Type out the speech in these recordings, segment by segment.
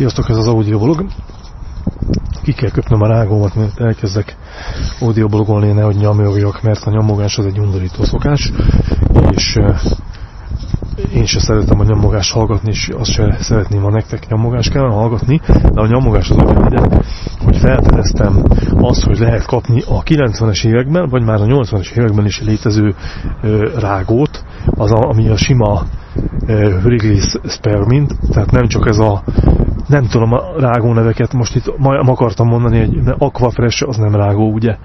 Sziasztok, ez az audioblog. Ki kell köpnöm a rágómat, mert elkezdek audioblogolni, nehogy nyomjogjak, mert a nyomogás az egy undorító szokás, és én se szeretem a nyomogást hallgatni, és azt se szeretném, ha nektek nyomogást kellene hallgatni, de a nyomogás az olyan ide, hogy felfedeztem azt, hogy lehet kapni a 90-es években, vagy már a 80-es években is létező rágót, az a, ami a sima Wrigley Spearmint, tehát nem csak ez a nem tudom a rágó neveket, most itt ma akartam mondani, hogy Aquafresh az nem rágó, ugye?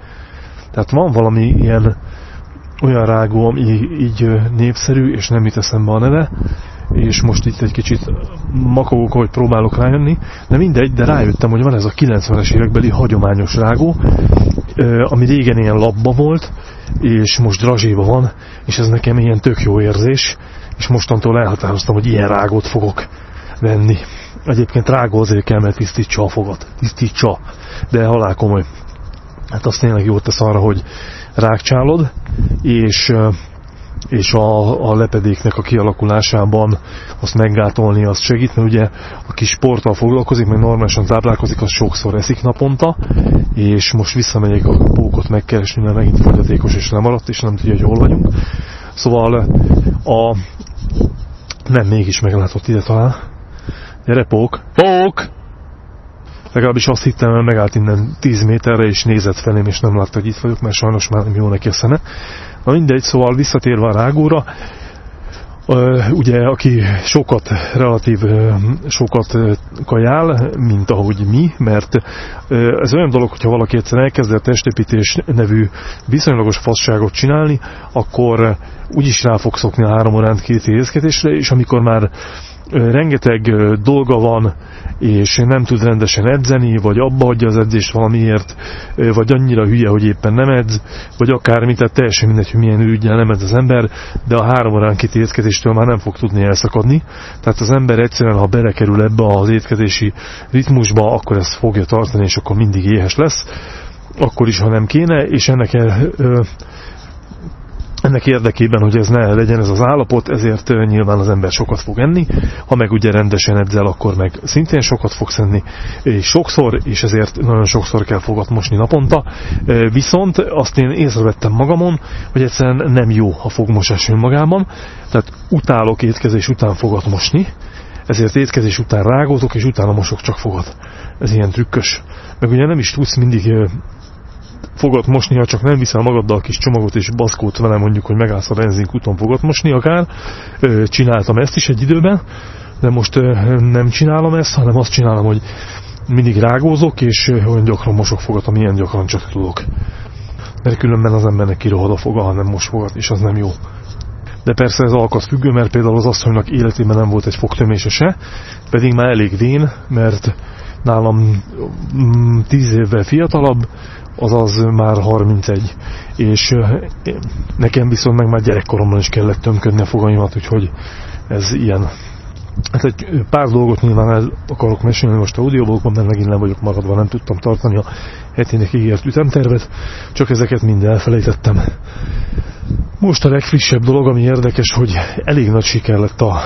Tehát van valami ilyen olyan rágó, ami így népszerű, és nem jut eszembe a neve, és most itt egy kicsit makogok, hogy próbálok rájönni, de mindegy, de rájöttem, hogy van ez a 90-es évekbeli hagyományos rágó, ami régen ilyen labba volt, és most drazséba van, és ez nekem ilyen tök jó érzés, és mostantól elhatároztam, hogy ilyen rágót fogok venni. Egyébként rágó azért kell, mert tisztítsa a fogat. Tisztítsa. De halál komoly. Hát azt tényleg jót tesz arra, hogy rákcsálod, és, és a, a lepedéknek a kialakulásában azt meggátolni azt segít, mert ugye aki sporttal foglalkozik, meg normálisan táplálkozik, az sokszor eszik naponta, és most visszamegyek a pókot megkeresni, mert megint fogyatékos és lemaradt, és nem tudja, hogy hol vagyunk. Szóval a... Nem, mégis meglátott ide talán. Gyere, pók! Pók! Legalábbis azt hittem, hogy megállt innen 10 méterre, és nézett felém, és nem látta, hogy itt vagyok, mert sajnos már nem jó neki a szeme. Na mindegy, szóval visszatérve a rágóra, ugye, aki sokat, relatív sokat kajál, mint ahogy mi, mert ez olyan dolog, hogyha valaki egyszer elkezdett testépítés nevű viszonylagos fasságot csinálni, akkor úgyis rá fog szokni a három órán két éhezkedésre, és amikor már rengeteg dolga van, és nem tud rendesen edzeni, vagy abba adja az edzést valamiért, vagy annyira hülye, hogy éppen nem edz, vagy akármi, tehát teljesen mindegy, hogy milyen ürügyel nem edz az ember, de a három óránként étkezéstől már nem fog tudni elszakadni. Tehát az ember egyszerűen, ha belekerül ebbe az étkezési ritmusba, akkor ezt fogja tartani, és akkor mindig éhes lesz akkor is, ha nem kéne, és ennek ennek érdekében, hogy ez ne legyen ez az állapot, ezért nyilván az ember sokat fog enni, ha meg ugye rendesen edzel, akkor meg szintén sokat fog enni, és sokszor, és ezért nagyon sokszor kell fogat mosni naponta, viszont azt én észrevettem magamon, hogy egyszerűen nem jó a fogmosás önmagában, tehát utálok étkezés után fogat mosni, ezért étkezés után rágózok, és utána mosok csak fogat. Ez ilyen trükkös. Meg ugye nem is tudsz mindig fogat mosni, ha csak nem viszel magaddal kis csomagot és baszkót vele mondjuk, hogy megállsz a benzinkúton fogat mosni akár. Csináltam ezt is egy időben, de most nem csinálom ezt, hanem azt csinálom, hogy mindig rágózok, és olyan gyakran mosok fogat, amilyen gyakran csak tudok. Mert különben az embernek kirohad a foga, ha nem mos fogat, és az nem jó. De persze ez alkat függő, mert például az asszonynak életében nem volt egy fogtömése se, pedig már elég vén, mert nálam 10 mm, évvel fiatalabb, azaz már 31, és nekem viszont meg már gyerekkoromban is kellett tömködni a fogaimat, úgyhogy ez ilyen. Hát egy pár dolgot nyilván el akarok mesélni most a audioblogban, mert megint nem vagyok maradva, nem tudtam tartani a hetének ígért ütemtervet, csak ezeket mind elfelejtettem. Most a legfrissebb dolog, ami érdekes, hogy elég nagy siker lett a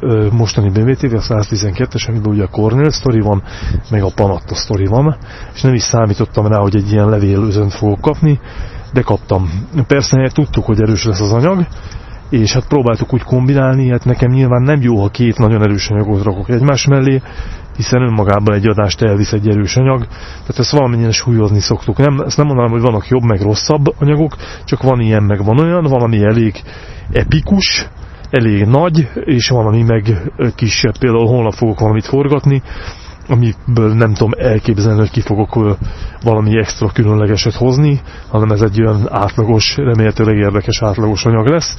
ö, mostani BMTV, a 112-es, amiben ugye a Cornell sztori van, meg a Panatta sztori van, és nem is számítottam rá, hogy egy ilyen levél özönt fogok kapni, de kaptam. Persze tudtuk, hogy erős lesz az anyag, és hát próbáltuk úgy kombinálni, hát nekem nyilván nem jó, ha két nagyon erős anyagot rakok egymás mellé, hiszen önmagában egy adást elvisz egy erős anyag, tehát ezt valamennyien súlyozni szoktuk. Nem, ezt nem mondanám, hogy vannak jobb, meg rosszabb anyagok, csak van ilyen, meg van olyan, valami elég epikus, elég nagy, és valami meg kisebb. Például holnap fogok valamit forgatni, amiből nem tudom elképzelni, hogy ki fogok valami extra különlegeset hozni, hanem ez egy olyan átlagos, remélhetőleg érdekes átlagos anyag lesz.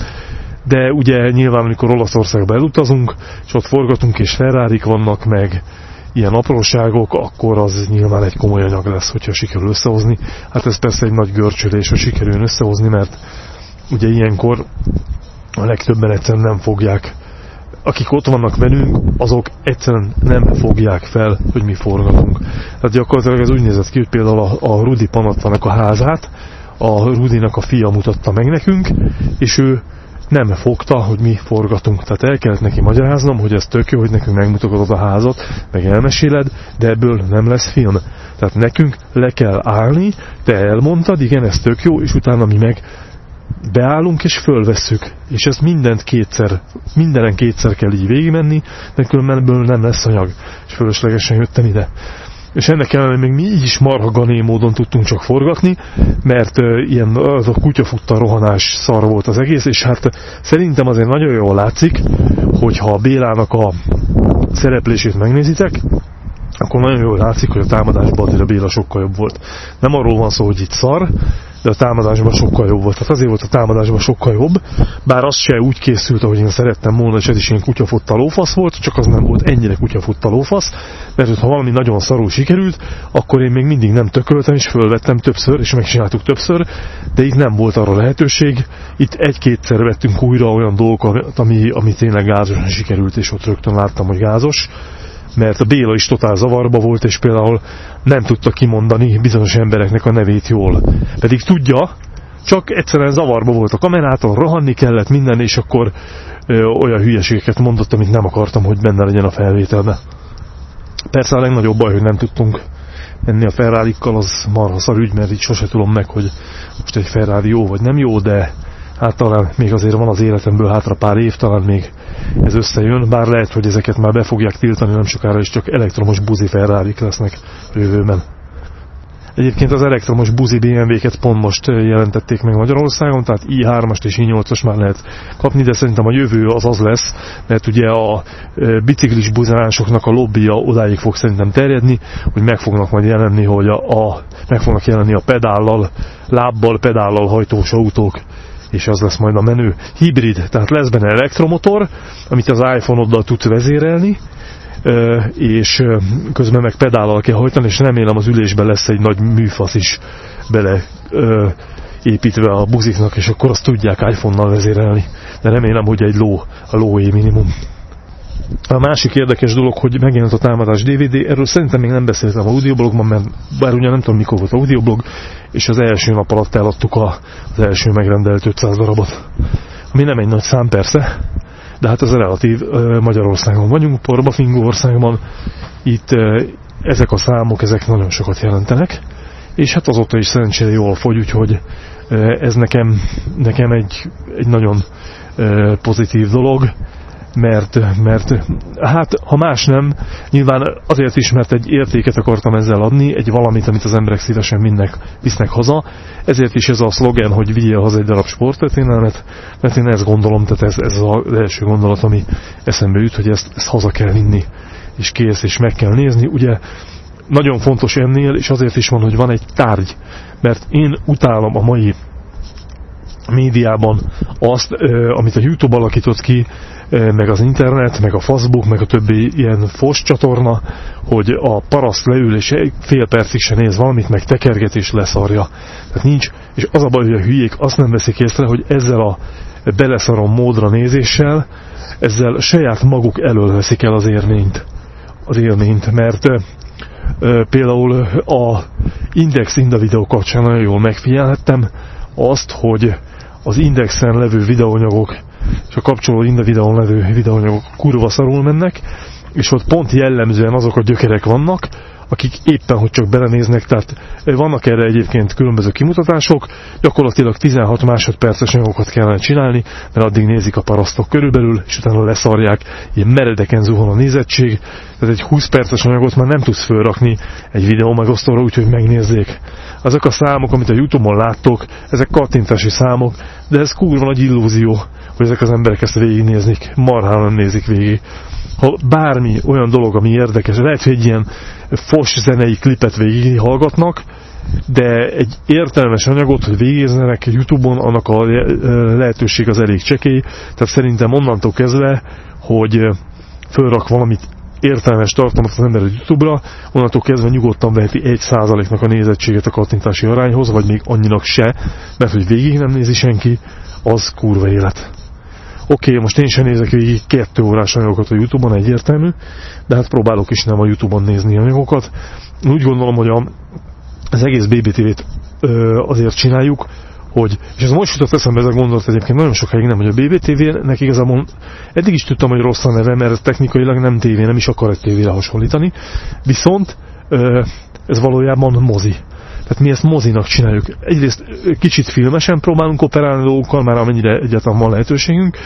De ugye nyilván, amikor Olaszországba elutazunk, és ott forgatunk, és ferrari vannak, meg ilyen apróságok, akkor az nyilván egy komoly anyag lesz, hogyha sikerül összehozni. Hát ez persze egy nagy görcsölés, hogy sikerül összehozni, mert ugye ilyenkor a legtöbben egyszerűen nem fogják akik ott vannak velünk, azok egyszerűen nem fogják fel, hogy mi forgatunk. Tehát gyakorlatilag ez úgy nézett ki, hogy például a, a Rudi Panattanak a házát, a Rudinak a fia mutatta meg nekünk, és ő nem fogta, hogy mi forgatunk. Tehát el kellett neki magyaráznom, hogy ez tök jó, hogy nekünk megmutatod a házat, meg elmeséled, de ebből nem lesz film. Tehát nekünk le kell állni, te elmondtad, igen, ez tök jó, és utána mi meg beállunk és fölvesszük. És ezt mindent kétszer, mindenen kétszer kell így végigmenni, de különben ebből nem lesz anyag. És fölöslegesen jöttem ide és ennek ellenére még mi így is marha gané módon tudtunk csak forgatni, mert ilyen az a kutyafutta rohanás szar volt az egész, és hát szerintem azért nagyon jól látszik, hogyha Bélának a szereplését megnézitek, akkor nagyon jól látszik, hogy a támadásban a Béla sokkal jobb volt. Nem arról van szó, hogy itt szar, de a támadásban sokkal jobb volt. Tehát azért volt a támadásban sokkal jobb, bár az se úgy készült, ahogy én szerettem volna, és ez is ilyen kutyafutta lófasz volt, csak az nem volt ennyire kutyafutta lófasz, mert ha valami nagyon szarul sikerült, akkor én még mindig nem tököltem, és fölvettem többször, és megcsináltuk többször, de itt nem volt arra lehetőség. Itt egy-kétszer vettünk újra olyan dolgokat, ami, ami tényleg gázosan sikerült, és ott rögtön láttam, hogy gázos mert a Béla is totál zavarba volt, és például nem tudta kimondani bizonyos embereknek a nevét jól. Pedig tudja, csak egyszerűen zavarba volt a kamerától, rohanni kellett minden, és akkor ö, olyan hülyeségeket mondott, amit nem akartam, hogy benne legyen a felvételben. Persze a legnagyobb baj, hogy nem tudtunk menni a ferrari az marha szar ügy, mert így sose tudom meg, hogy most egy Ferrari jó vagy nem jó, de hát talán még azért van az életemből hátra pár év, talán még ez összejön, bár lehet, hogy ezeket már be fogják tiltani nem sokára, és csak elektromos buzi ferrari lesznek jövőben. Egyébként az elektromos buzi BMW-ket pont most jelentették meg Magyarországon, tehát i3-ast és i8-as már lehet kapni, de szerintem a jövő az az lesz, mert ugye a biciklis buzánsoknak a lobbija odáig fog szerintem terjedni, hogy meg fognak majd jelenni, hogy a, a, meg fognak jelenni a pedállal, lábbal, pedállal hajtós autók, és az lesz majd a menő hibrid, tehát lesz benne elektromotor, amit az iPhone-oddal tudsz vezérelni, és közben meg pedállal kell hajtani, és remélem az ülésben lesz egy nagy műfasz is bele építve a buziknak, és akkor azt tudják iPhone-nal vezérelni. De remélem, hogy egy ló, a lóé minimum. A másik érdekes dolog, hogy megjelent a támadás DVD, erről szerintem még nem beszéltem audioblogban, mert bár ugye nem tudom mikor volt audioblog, és az első nap alatt eladtuk a, az első megrendelt 500 darabot. Ami nem egy nagy szám persze, de hát ez relatív Magyarországon vagyunk, Porbafingó országban, itt ezek a számok, ezek nagyon sokat jelentenek, és hát azóta is szerencsére jól fogy, úgyhogy ez nekem, nekem egy, egy nagyon pozitív dolog, mert, mert hát ha más nem, nyilván azért is, mert egy értéket akartam ezzel adni, egy valamit, amit az emberek szívesen mindnek visznek haza, ezért is ez a szlogen, hogy vigyél haza egy darab sporttörténelmet, mert én ezt gondolom, tehát ez, ez az első gondolat, ami eszembe jut, hogy ezt, ezt haza kell vinni, és kész, és meg kell nézni. Ugye nagyon fontos ennél, és azért is van, hogy van egy tárgy, mert én utálom a mai médiában azt, amit a YouTube alakított ki, meg az internet, meg a Facebook, meg a többi ilyen fos csatorna, hogy a paraszt leül és fél percig se néz valamit, meg tekerget és leszarja. Tehát nincs, és az a baj, hogy a hülyék azt nem veszik észre, hogy ezzel a beleszarom módra nézéssel, ezzel saját maguk elől veszik el az élményt. Az élményt, mert például a Index Inda videó kapcsán nagyon jól megfigyelhettem azt, hogy az Indexen levő videóanyagok és a kapcsoló Inda videón levő videóanyagok kurva szarul mennek, és ott pont jellemzően azok a gyökerek vannak, akik éppen, hogy csak belenéznek, tehát vannak erre egyébként különböző kimutatások, gyakorlatilag 16 másodperces anyagokat kellene csinálni, mert addig nézik a parasztok körülbelül, és utána leszarják, ilyen meredeken zuhan a nézettség, tehát egy 20 perces anyagot már nem tudsz fölrakni egy videó megosztóra, úgyhogy megnézzék. Azok a számok, amit a Youtube-on láttok, ezek kattintási számok, de ez kurva nagy illúzió, hogy ezek az emberek ezt végignéznik, marhán nem nézik végig. Ha bármi olyan dolog, ami érdekes, lehet, hogy egy ilyen fos zenei klipet végighallgatnak, de egy értelmes anyagot, hogy végezzenek Youtube-on, annak a lehetőség az elég csekély, tehát szerintem onnantól kezdve, hogy fölrak valamit értelmes tartalmat az ember a Youtube-ra, onnantól kezdve nyugodtan veheti egy százaléknak a nézettséget a kattintási arányhoz, vagy még annyinak se, mert hogy végig nem nézi senki, az kurva élet. Oké, okay, most én sem nézek végig kettő órás anyagokat a Youtube-on, egyértelmű, de hát próbálok is nem a Youtube-on nézni anyagokat. Úgy gondolom, hogy a, az egész BBTV-t azért csináljuk, hogy, és ez most jutott eszembe ez a gondolat egyébként nagyon sokáig nem, hogy a BBTV-nek igazából eddig is tudtam, hogy rossz a neve, mert technikailag nem tévé, nem is akar egy tévére hasonlítani, viszont ez valójában mozi. Tehát mi ezt mozinak csináljuk. Egyrészt kicsit filmesen próbálunk operálni dolgokkal, már amennyire egyáltalán van lehetőségünk,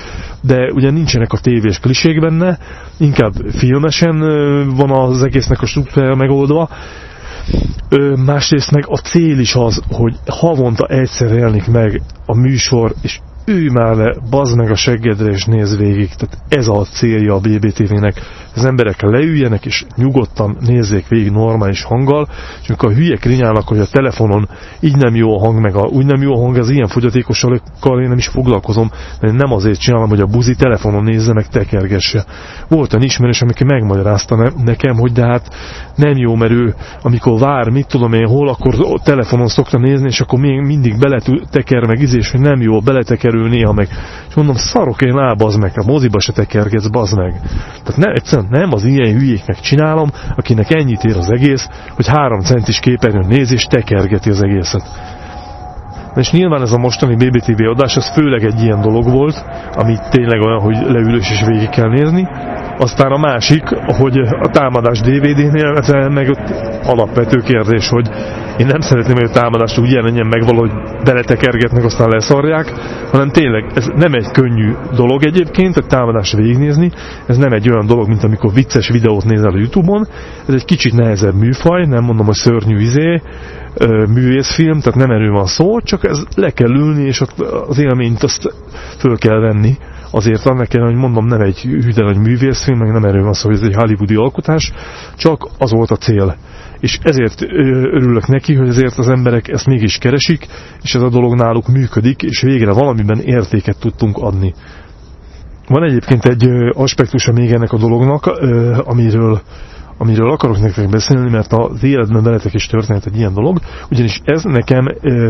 de ugye nincsenek a tévés klisék benne, inkább filmesen van az egésznek a struktúrája megoldva, másrészt meg a cél is az, hogy havonta egyszer jelenik meg a műsor, és ülj már le, bazd meg a seggedre és nézd végig. Tehát ez a célja a BBTV-nek. Az emberek leüljenek és nyugodtan nézzék végig normális hanggal, és amikor a hülyek rinyálnak, hogy a telefonon így nem jó a hang, meg a, úgy nem jó a hang, az ilyen fogyatékosokkal én nem is foglalkozom, mert nem azért csinálom, hogy a buzi telefonon nézze, meg tekergesse. Volt egy ismerős, aki megmagyarázta ne, nekem, hogy de hát nem jó, mert ő, amikor vár, mit tudom én, hol, akkor telefonon szokta nézni, és akkor még mindig beleteker, meg izés, hogy nem jó, beleteker kerül néha meg. És mondom, szarok én á, bazd meg, a moziba se tekergetsz, bazd meg. Tehát ne, egyszerűen nem az ilyen hülyéknek csinálom, akinek ennyit ér az egész, hogy három centis képernyőn néz és tekergeti az egészet. És nyilván ez a mostani BBTV adás, ez főleg egy ilyen dolog volt, ami tényleg olyan, hogy leülős és végig kell nézni. Aztán a másik, hogy a támadás DVD-nél, meg alapvető kérdés, hogy én nem szeretném, hogy a támadást úgy jelenjen meg valahogy beletekergetnek, aztán leszarják, hanem tényleg ez nem egy könnyű dolog egyébként, a támadást végignézni, ez nem egy olyan dolog, mint amikor vicces videót nézel a Youtube-on, ez egy kicsit nehezebb műfaj, nem mondom, hogy szörnyű izé, művészfilm, tehát nem erről van szó, csak ez le kell ülni, és az élményt azt föl kell venni. Azért annak kell, hogy mondom, nem egy nagy művészfilm, meg nem erről van szó, hogy ez egy hollywoodi alkotás, csak az volt a cél. És ezért örülök neki, hogy ezért az emberek ezt mégis keresik, és ez a dolog náluk működik, és végre valamiben értéket tudtunk adni. Van egyébként egy aspektusa még ennek a dolognak, amiről amiről akarok nektek beszélni, mert az életben veletek is történt egy ilyen dolog, ugyanis ez nekem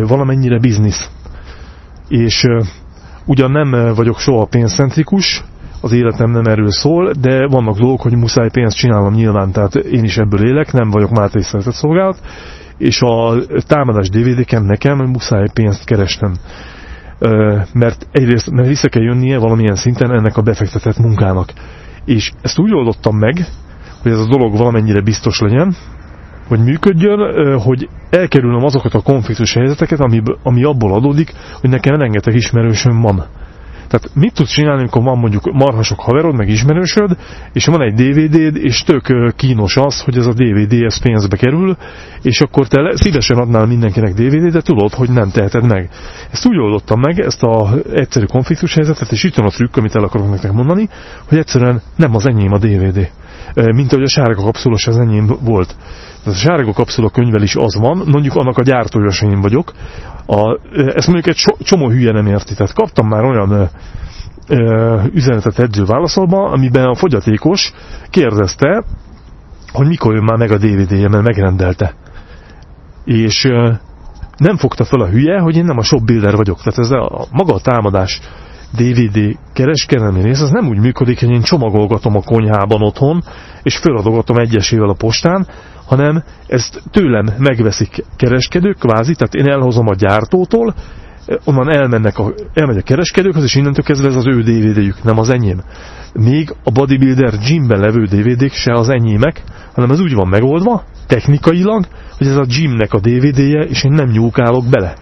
valamennyire biznisz. És ugyan nem vagyok soha pénzcentrikus, az életem nem erről szól, de vannak dolgok, hogy muszáj pénzt csinálnom nyilván, tehát én is ebből élek, nem vagyok Máté Szeretett Szolgálat, és a támadás DVD-ken nekem muszáj pénzt kerestem. Mert egyrészt mert vissza kell jönnie valamilyen szinten ennek a befektetett munkának. És ezt úgy oldottam meg, hogy ez a dolog valamennyire biztos legyen, hogy működjön, hogy elkerülöm azokat a konfliktus helyzeteket, ami, ami abból adódik, hogy nekem rengeteg ismerősöm van. Tehát mit tudsz csinálni, amikor van mondjuk marhasok haverod, meg ismerősöd, és van egy DVD-d, és tök kínos az, hogy ez a DVD ez pénzbe kerül, és akkor te szívesen adnál mindenkinek DVD-t, de tudod, hogy nem teheted meg. Ezt úgy oldottam meg, ezt a egyszerű konfliktus helyzetet, és itt van a trükk, amit el akarok nektek mondani, hogy egyszerűen nem az enyém a DVD mint ahogy a sárga kapszulos az enyém volt. A sárga kapszula könyvel is az van, mondjuk annak a gyártója én vagyok. A, ezt mondjuk egy csomó hülye nem érti. Tehát kaptam már olyan üzenetet edző válaszolba, amiben a fogyatékos kérdezte, hogy mikor jön már meg a DVD-je, mert megrendelte. És nem fogta fel a hülye, hogy én nem a shopbuilder vagyok. Tehát ez a maga a támadás DVD kereskedelmi rész, az nem úgy működik, hogy én csomagolgatom a konyhában otthon, és feladogatom egyesével a postán, hanem ezt tőlem megveszik kereskedők, kvázi, tehát én elhozom a gyártótól, onnan elmennek a, elmegy a kereskedőkhez, és innentől kezdve ez az ő DVD-jük, nem az enyém. Még a bodybuilder gymben levő DVD-k se az enyémek, hanem ez úgy van megoldva, technikailag, hogy ez a gymnek a DVD-je, és én nem nyúkálok bele.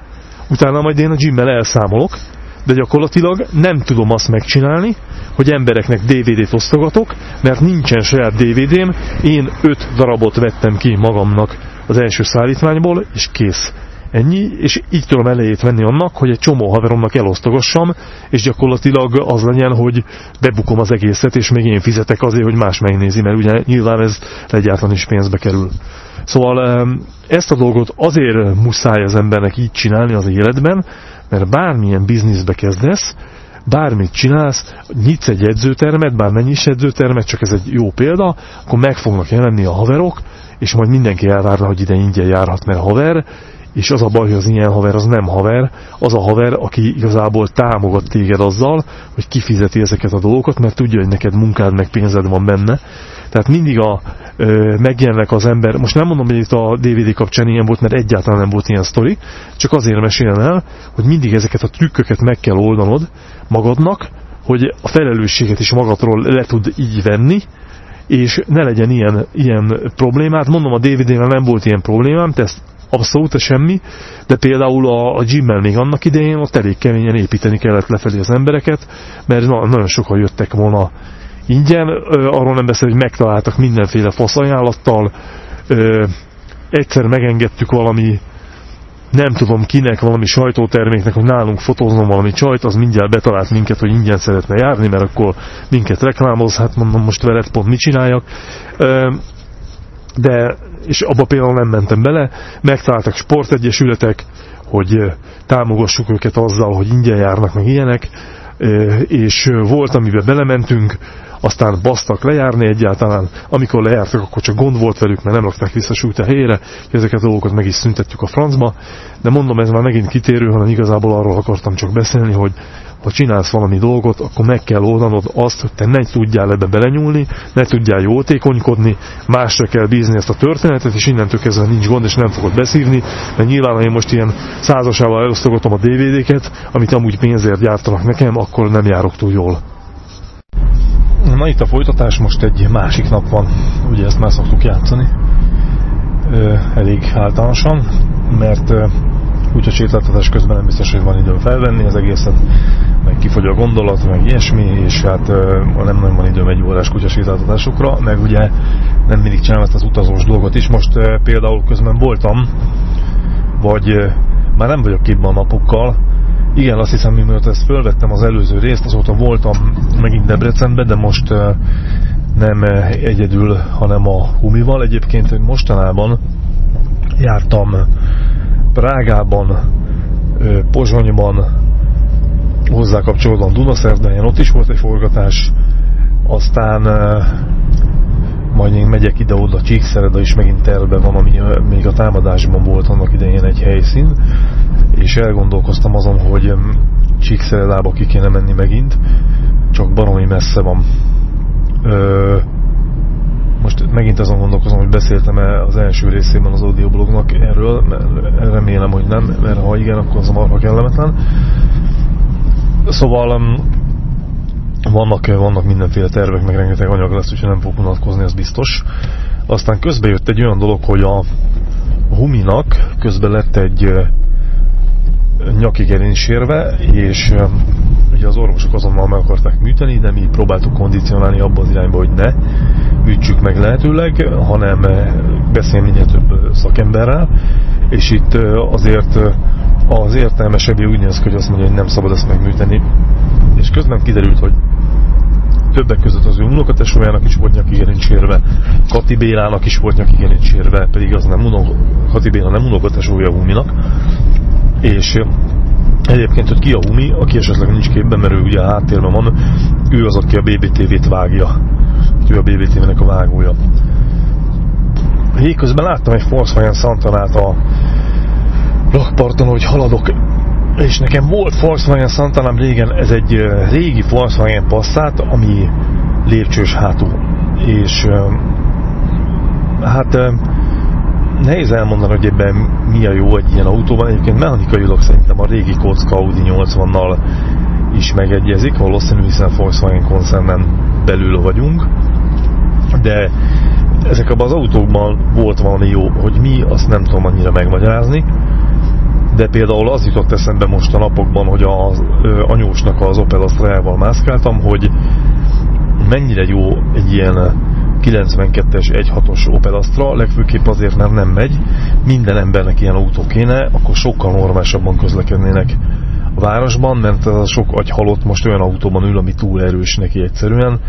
Utána majd én a gymmel elszámolok, de gyakorlatilag nem tudom azt megcsinálni, hogy embereknek DVD-t osztogatok, mert nincsen saját DVD-m, én öt darabot vettem ki magamnak az első szállítmányból, és kész. Ennyi, és így tudom elejét venni annak, hogy egy csomó haveromnak elosztogassam, és gyakorlatilag az legyen, hogy bebukom az egészet, és még én fizetek azért, hogy más megnézi, mert ugye nyilván ez egyáltalán is pénzbe kerül. Szóval ezt a dolgot azért muszáj az embernek így csinálni az életben, mert bármilyen bizniszbe kezdesz, bármit csinálsz, nyitsz egy edzőtermet, bár mennyi is edzőtermet, csak ez egy jó példa, akkor meg fognak jelenni a haverok, és majd mindenki elvárna, hogy ide ingyen járhat, mert haver, és az a baj, hogy az ilyen haver az nem haver, az a haver, aki igazából támogat téged azzal, hogy kifizeti ezeket a dolgokat, mert tudja, hogy neked munkád meg pénzed van benne. Tehát mindig a, ö, megjelennek az ember, most nem mondom, hogy itt a DVD kapcsán ilyen volt, mert egyáltalán nem volt ilyen sztori, csak azért mesélem el, hogy mindig ezeket a trükköket meg kell oldanod magadnak, hogy a felelősséget is magadról le tud így venni, és ne legyen ilyen, ilyen problémát. Mondom, a DVD-vel nem volt ilyen problémám, te ezt abszolút semmi, de például a, a gymmel még annak idején ott elég keményen építeni kellett lefelé az embereket, mert na, nagyon sokan jöttek volna ingyen, arról nem beszél, hogy megtaláltak mindenféle faszajánlattal, egyszer megengedtük valami nem tudom kinek, valami sajtóterméknek, hogy nálunk fotóznom valami csajt, az mindjárt betalált minket, hogy ingyen szeretne járni, mert akkor minket reklámoz, hát mondom, most veled pont mit csináljak. De, és abba például nem mentem bele, megtaláltak sportegyesületek, hogy támogassuk őket azzal, hogy ingyen járnak, meg ilyenek, és volt, amiben belementünk, aztán basztak lejárni egyáltalán, amikor lejártak, akkor csak gond volt velük, mert nem rakták vissza súlyt a helyére, ezeket a dolgokat meg is szüntettük a francba, de mondom, ez már megint kitérő, hanem igazából arról akartam csak beszélni, hogy ha csinálsz valami dolgot, akkor meg kell oldanod azt, hogy te ne tudjál ebbe belenyúlni, ne tudjál jótékonykodni, másra kell bízni ezt a történetet, és innentől kezdve nincs gond, és nem fogod beszívni, mert nyilván, ha én most ilyen százasával elosztogatom a DVD-ket, amit amúgy pénzért gyártanak nekem, akkor nem járok túl jól. Na itt a folytatás, most egy másik nap van, ugye ezt már szoktuk játszani, elég általánosan, mert úgyhogy sétáltatás közben nem biztos, hogy van időm felvenni az egészet, meg kifogy a gondolat, meg ilyesmi, és hát nem nagyon van időm egy órás kutyasétáltatásokra, meg ugye nem mindig csinálom ezt az utazós dolgot is. Most például közben voltam, vagy már nem vagyok képben a napokkal, igen, azt hiszem, miért ezt fölvettem az előző részt, azóta voltam megint Debrecenben, de most nem egyedül, hanem a Humival. Egyébként mostanában jártam Prágában, Pozsonyban, hozzá kapcsolódóan Dunaszerdahelyen, ott is volt egy forgatás, aztán majd én megyek ide-oda, Csíkszereda is megint terve van, ami még a támadásban volt annak idején egy helyszín, és elgondolkoztam azon, hogy Csíkszeredába ki kéne menni megint, csak baromi messze van. Ö, most megint azon gondolkozom, hogy beszéltem-e az első részében az audioblognak erről, mert remélem, hogy nem, mert ha igen, akkor az marha kellemetlen. Szóval vannak, vannak mindenféle tervek, meg rengeteg anyag lesz, úgyhogy nem fogok unatkozni, az biztos. Aztán közben jött egy olyan dolog, hogy a Huminak közben lett egy nyaki gerincsérve, és ugye az orvosok azonnal meg akarták műteni, de mi próbáltuk kondicionálni abba az irányba, hogy ne műtsük meg lehetőleg, hanem beszélni minél több szakemberrel, és itt azért az értelmesebbé úgy néz ki, hogy azt mondja, hogy nem szabad ezt megműteni, és közben kiderült, hogy többek között az ő unokatesójának is volt nyaki gerincsérve, Kati Bélának is volt nyaki gerincsérve, pedig az nem unok, Kati Béla nem unokatesója Huminak, és Egyébként, hogy ki a Humi, aki esetleg nincs képben, mert ő ugye a háttérben van, ő az, aki a BBTV-t vágja. Ő a BBTV-nek a vágója. Hé, közben láttam egy Volkswagen Santanát a rakparton, hogy haladok, és nekem volt Volkswagen Santanám régen, ez egy régi Volkswagen Passat, ami lépcsős hátú. És hát nehéz elmondani, hogy ebben mi a jó egy ilyen autóban. Egyébként mechanikailag szerintem a régi kocka Audi 80-nal is megegyezik, valószínűleg hiszen Volkswagen koncernen belül vagyunk. De ezek abban az autókban volt valami jó, hogy mi, azt nem tudom annyira megmagyarázni. De például az jutott eszembe most a napokban, hogy az anyósnak az Opel Astra-jával mászkáltam, hogy mennyire jó egy ilyen 92-es 1.6-os Opel Astra, legfőképp azért, mert nem megy. Minden embernek ilyen autó kéne, akkor sokkal normálisabban közlekednének a városban, mert az a sok agy halott most olyan autóban ül, ami túl erős neki egyszerűen,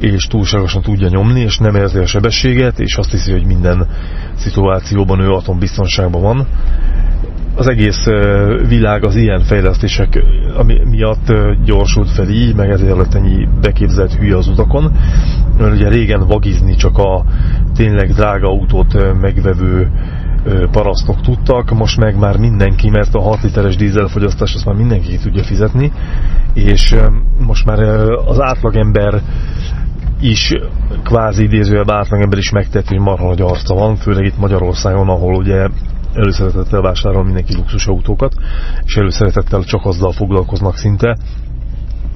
és túlságosan tudja nyomni, és nem érzi a sebességet, és azt hiszi, hogy minden szituációban ő atombiztonságban van. Az egész világ az ilyen fejlesztések miatt gyorsult fel így, meg ezért lett ennyi beképzelt hülye az utakon. Mert ugye régen vagizni csak a tényleg drága autót megvevő parasztok tudtak, most meg már mindenki, mert a 6 literes dízelfogyasztás azt már mindenki ki tudja fizetni, és most már az átlagember is kvázi idézőjelben átlagember is megtett, hogy marha nagy arca van, főleg itt Magyarországon, ahol ugye előszeretettel vásárol mindenki luxus autókat, és előszeretettel csak azzal foglalkoznak szinte,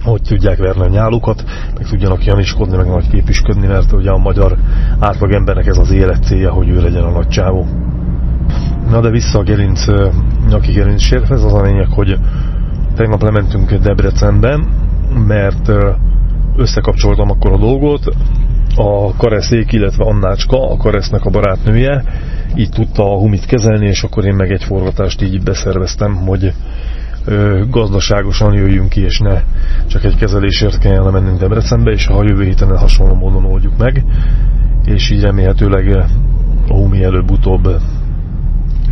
hogy tudják verni a nyálukat, meg tudjanak janiskodni, meg nagy képüsködni, mert ugye a magyar átlag embernek ez az élet célja, hogy ő legyen a nagy csávó. Na de vissza a gerinc, nyaki gerinc sérhez, az a lényeg, hogy tegnap lementünk Debrecenbe, mert összekapcsoltam akkor a dolgot, a Kareszék, illetve Annácska, a Karesznek a barátnője, így tudta a humit kezelni, és akkor én meg egy forgatást így beszerveztem, hogy ö, gazdaságosan jöjjünk ki, és ne csak egy kezelésért kellene mennünk Debrecenbe, és ha jövő héten hasonló módon oldjuk meg, és így remélhetőleg a humi előbb-utóbb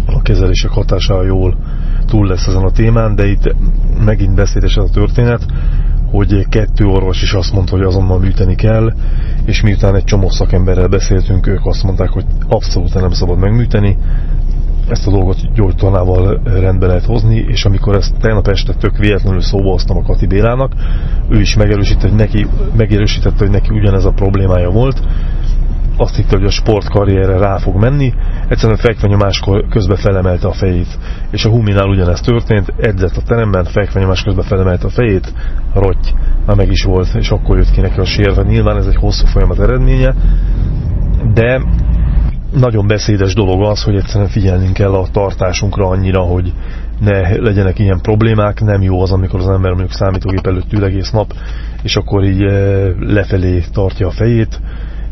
a kezelések hatására jól túl lesz ezen a témán, de itt megint beszédes ez a történet, hogy kettő orvos is azt mondta, hogy azonnal műteni kell, és miután egy csomó szakemberrel beszéltünk, ők azt mondták, hogy abszolút nem szabad megműteni, ezt a dolgot gyógytornával rendbe lehet hozni, és amikor ezt tegnap este tök véletlenül szóba hoztam a Kati Bélának, ő is megerősítette, hogy neki, megerősítette, hogy neki ugyanez a problémája volt, azt hitte, hogy a sportkarrierre rá fog menni, egyszerűen fekvenyomás közben felemelte a fejét. És a Huminál ugyanezt történt, edzett a teremben, fekvenyomás közben felemelte a fejét, rotty, már meg is volt, és akkor jött ki neki a sérve. Nyilván ez egy hosszú folyamat eredménye, de nagyon beszédes dolog az, hogy egyszerűen figyelnünk kell a tartásunkra annyira, hogy ne legyenek ilyen problémák. Nem jó az, amikor az ember mondjuk számítógép előtt ül egész nap, és akkor így eh, lefelé tartja a fejét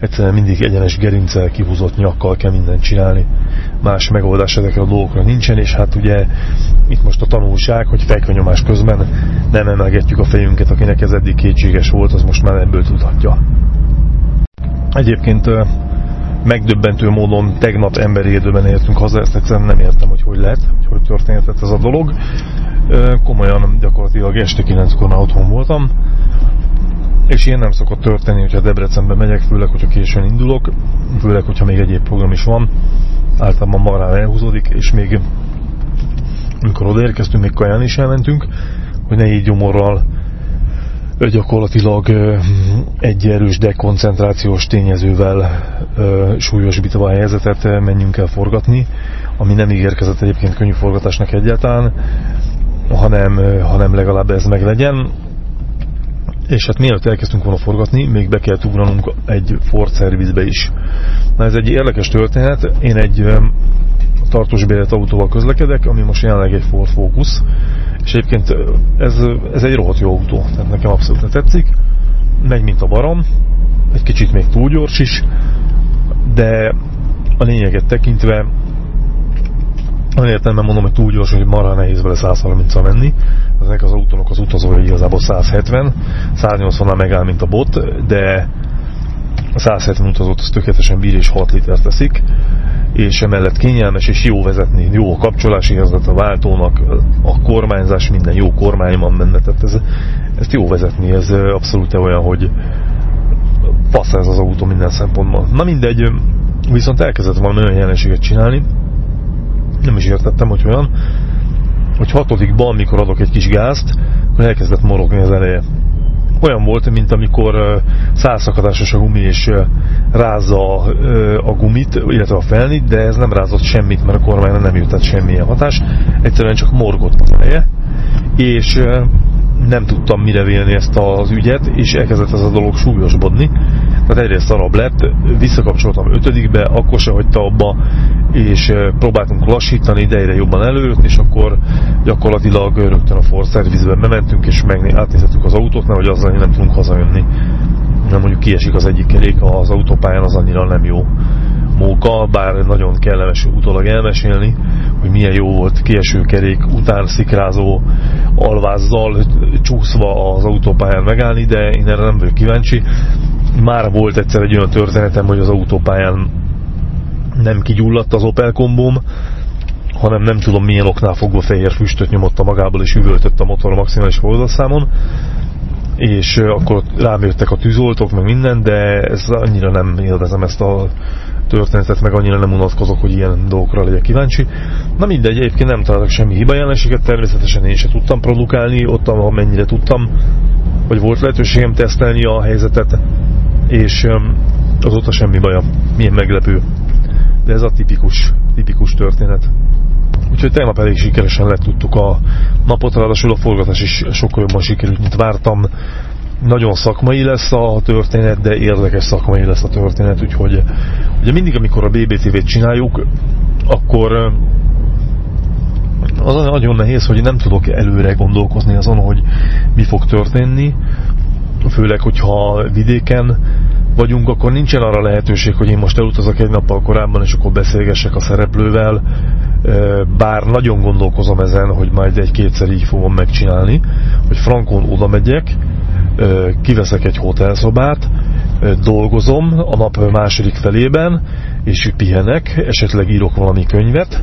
egyszerűen mindig egyenes gerincsel, kihúzott nyakkal kell mindent csinálni. Más megoldás ezekre a dolgokra nincsen, és hát ugye itt most a tanulság, hogy fekvenyomás közben nem emelgetjük a fejünket, akinek ez eddig kétséges volt, az most már ebből tudhatja. Egyébként megdöbbentő módon tegnap emberi időben értünk haza, ezt egyszerűen nem értem, hogy hogy lehet, hogy hogy történhetett ez a dolog. Komolyan gyakorlatilag este 9-kor már otthon voltam, és ilyen nem szokott történni, hogyha Debrecenbe megyek, főleg, hogyha későn indulok, főleg, hogyha még egyéb program is van. Általában marán elhúzódik, és még amikor odaérkeztünk, még kaján is elmentünk, hogy ne így gyomorral gyakorlatilag egy erős dekoncentrációs tényezővel súlyosbítva a helyzetet menjünk el forgatni, ami nem ígérkezett egyébként könnyű forgatásnak egyáltalán, hanem, hanem legalább ez meg legyen és hát mielőtt elkezdtünk volna forgatni, még be kell ugranunk egy Ford szervizbe is. Na ez egy érdekes történet, én egy tartós bélet autóval közlekedek, ami most jelenleg egy Ford Focus, és egyébként ez, ez egy rohadt jó autó, tehát nekem abszolút tetszik. Megy, mint a barom, egy kicsit még túl gyors is, de a lényeget tekintve olyan értelemben mondom, hogy túl gyors, hogy marha nehéz vele 130-al menni. Ezek az autónak az utazója igazából 170, 180-nal megáll, mint a bot, de a 170 utazót az tökéletesen bír és 6 liter teszik, és emellett kényelmes és jó vezetni, jó a kapcsolási érzet a váltónak, a kormányzás, minden jó kormány van benne, tehát ez, ezt jó vezetni, ez abszolút olyan, hogy fasz ez az autó minden szempontból. Na mindegy, viszont elkezdett valami olyan jelenséget csinálni, nem is értettem, hogy olyan, hogy hatodikban, amikor adok egy kis gázt, elkezdett morogni az eleje. Olyan volt, mint amikor százszakadásos a gumi, és rázza a gumit, illetve a felnit, de ez nem rázott semmit, mert a kormányra nem jutott semmilyen hatás. Egyszerűen csak morgott az eleje, és nem tudtam mire vélni ezt az ügyet, és elkezdett ez a dolog súlyosbodni. Tehát egyre szarabb lett, visszakapcsoltam ötödikbe, akkor se hagyta abba, és próbáltunk lassítani, de egyre jobban előtt, és akkor gyakorlatilag rögtön a Ford Service-ben bementünk, és meg átnéztük az autót, mert hogy azzal nem tudunk hazajönni. Nem mondjuk kiesik az egyik kerék, az autópályán az annyira nem jó móka, bár nagyon kellemes utólag elmesélni, hogy milyen jó volt kieső kerék után szikrázó alvázzal csúszva az autópályán megállni, de én erre nem vagyok kíváncsi. Már volt egyszer egy olyan történetem, hogy az autópályán nem kigyulladt az Opel kombóm, hanem nem tudom milyen oknál fogva fehér füstöt nyomott a magából és üvöltött a motor maximális fordulatszámon és akkor rám jöttek a tűzoltók, meg minden, de ez annyira nem élvezem ezt a történetet, meg annyira nem unatkozok, hogy ilyen dolgokra legyek kíváncsi. Na mindegy, egyébként nem találok semmi hibajelenséget, természetesen én sem tudtam produkálni, ott amennyire tudtam, vagy volt lehetőségem tesztelni a helyzetet, és azóta semmi baja. Milyen meglepő. De ez a tipikus, tipikus történet. Úgyhogy tegnap elég sikeresen letudtuk a napot, ráadásul a forgatás is sokkal jobban sikerült, mint vártam. Nagyon szakmai lesz a történet, de érdekes szakmai lesz a történet, úgyhogy ugye mindig, amikor a BBTV-t csináljuk, akkor az nagyon nehéz, hogy nem tudok előre gondolkozni azon, hogy mi fog történni, főleg, hogyha vidéken vagyunk, akkor nincsen arra lehetőség, hogy én most elutazok egy nappal korábban, és akkor beszélgessek a szereplővel, bár nagyon gondolkozom ezen, hogy majd egy-kétszer így fogom megcsinálni, hogy frankon oda megyek, kiveszek egy hotelszobát, dolgozom a nap második felében, és pihenek, esetleg írok valami könyvet,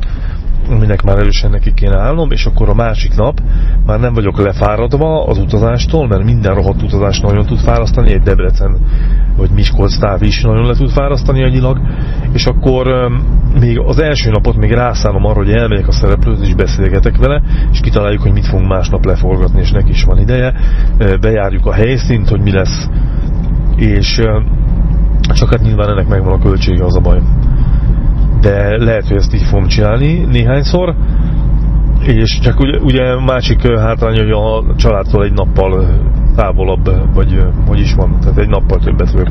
aminek már erősen neki kéne állnom, és akkor a másik nap már nem vagyok lefáradva az utazástól, mert minden rohadt utazás nagyon tud fárasztani, egy Debrecen vagy Miskolc táv is nagyon le tud fárasztani annyilag, és akkor még az első napot még rászállom arra, hogy elmegyek a szereplőt és beszélgetek vele, és kitaláljuk, hogy mit fogunk másnap leforgatni, és neki is van ideje, bejárjuk a helyszínt, hogy mi lesz, és csak hát nyilván ennek megvan a költsége, az a baj de lehet, hogy ezt így fogom csinálni néhányszor, és csak ugye, ugye másik hátrány, hogy a családtól egy nappal távolabb, vagy hogy is van, tehát egy nappal többet vagyok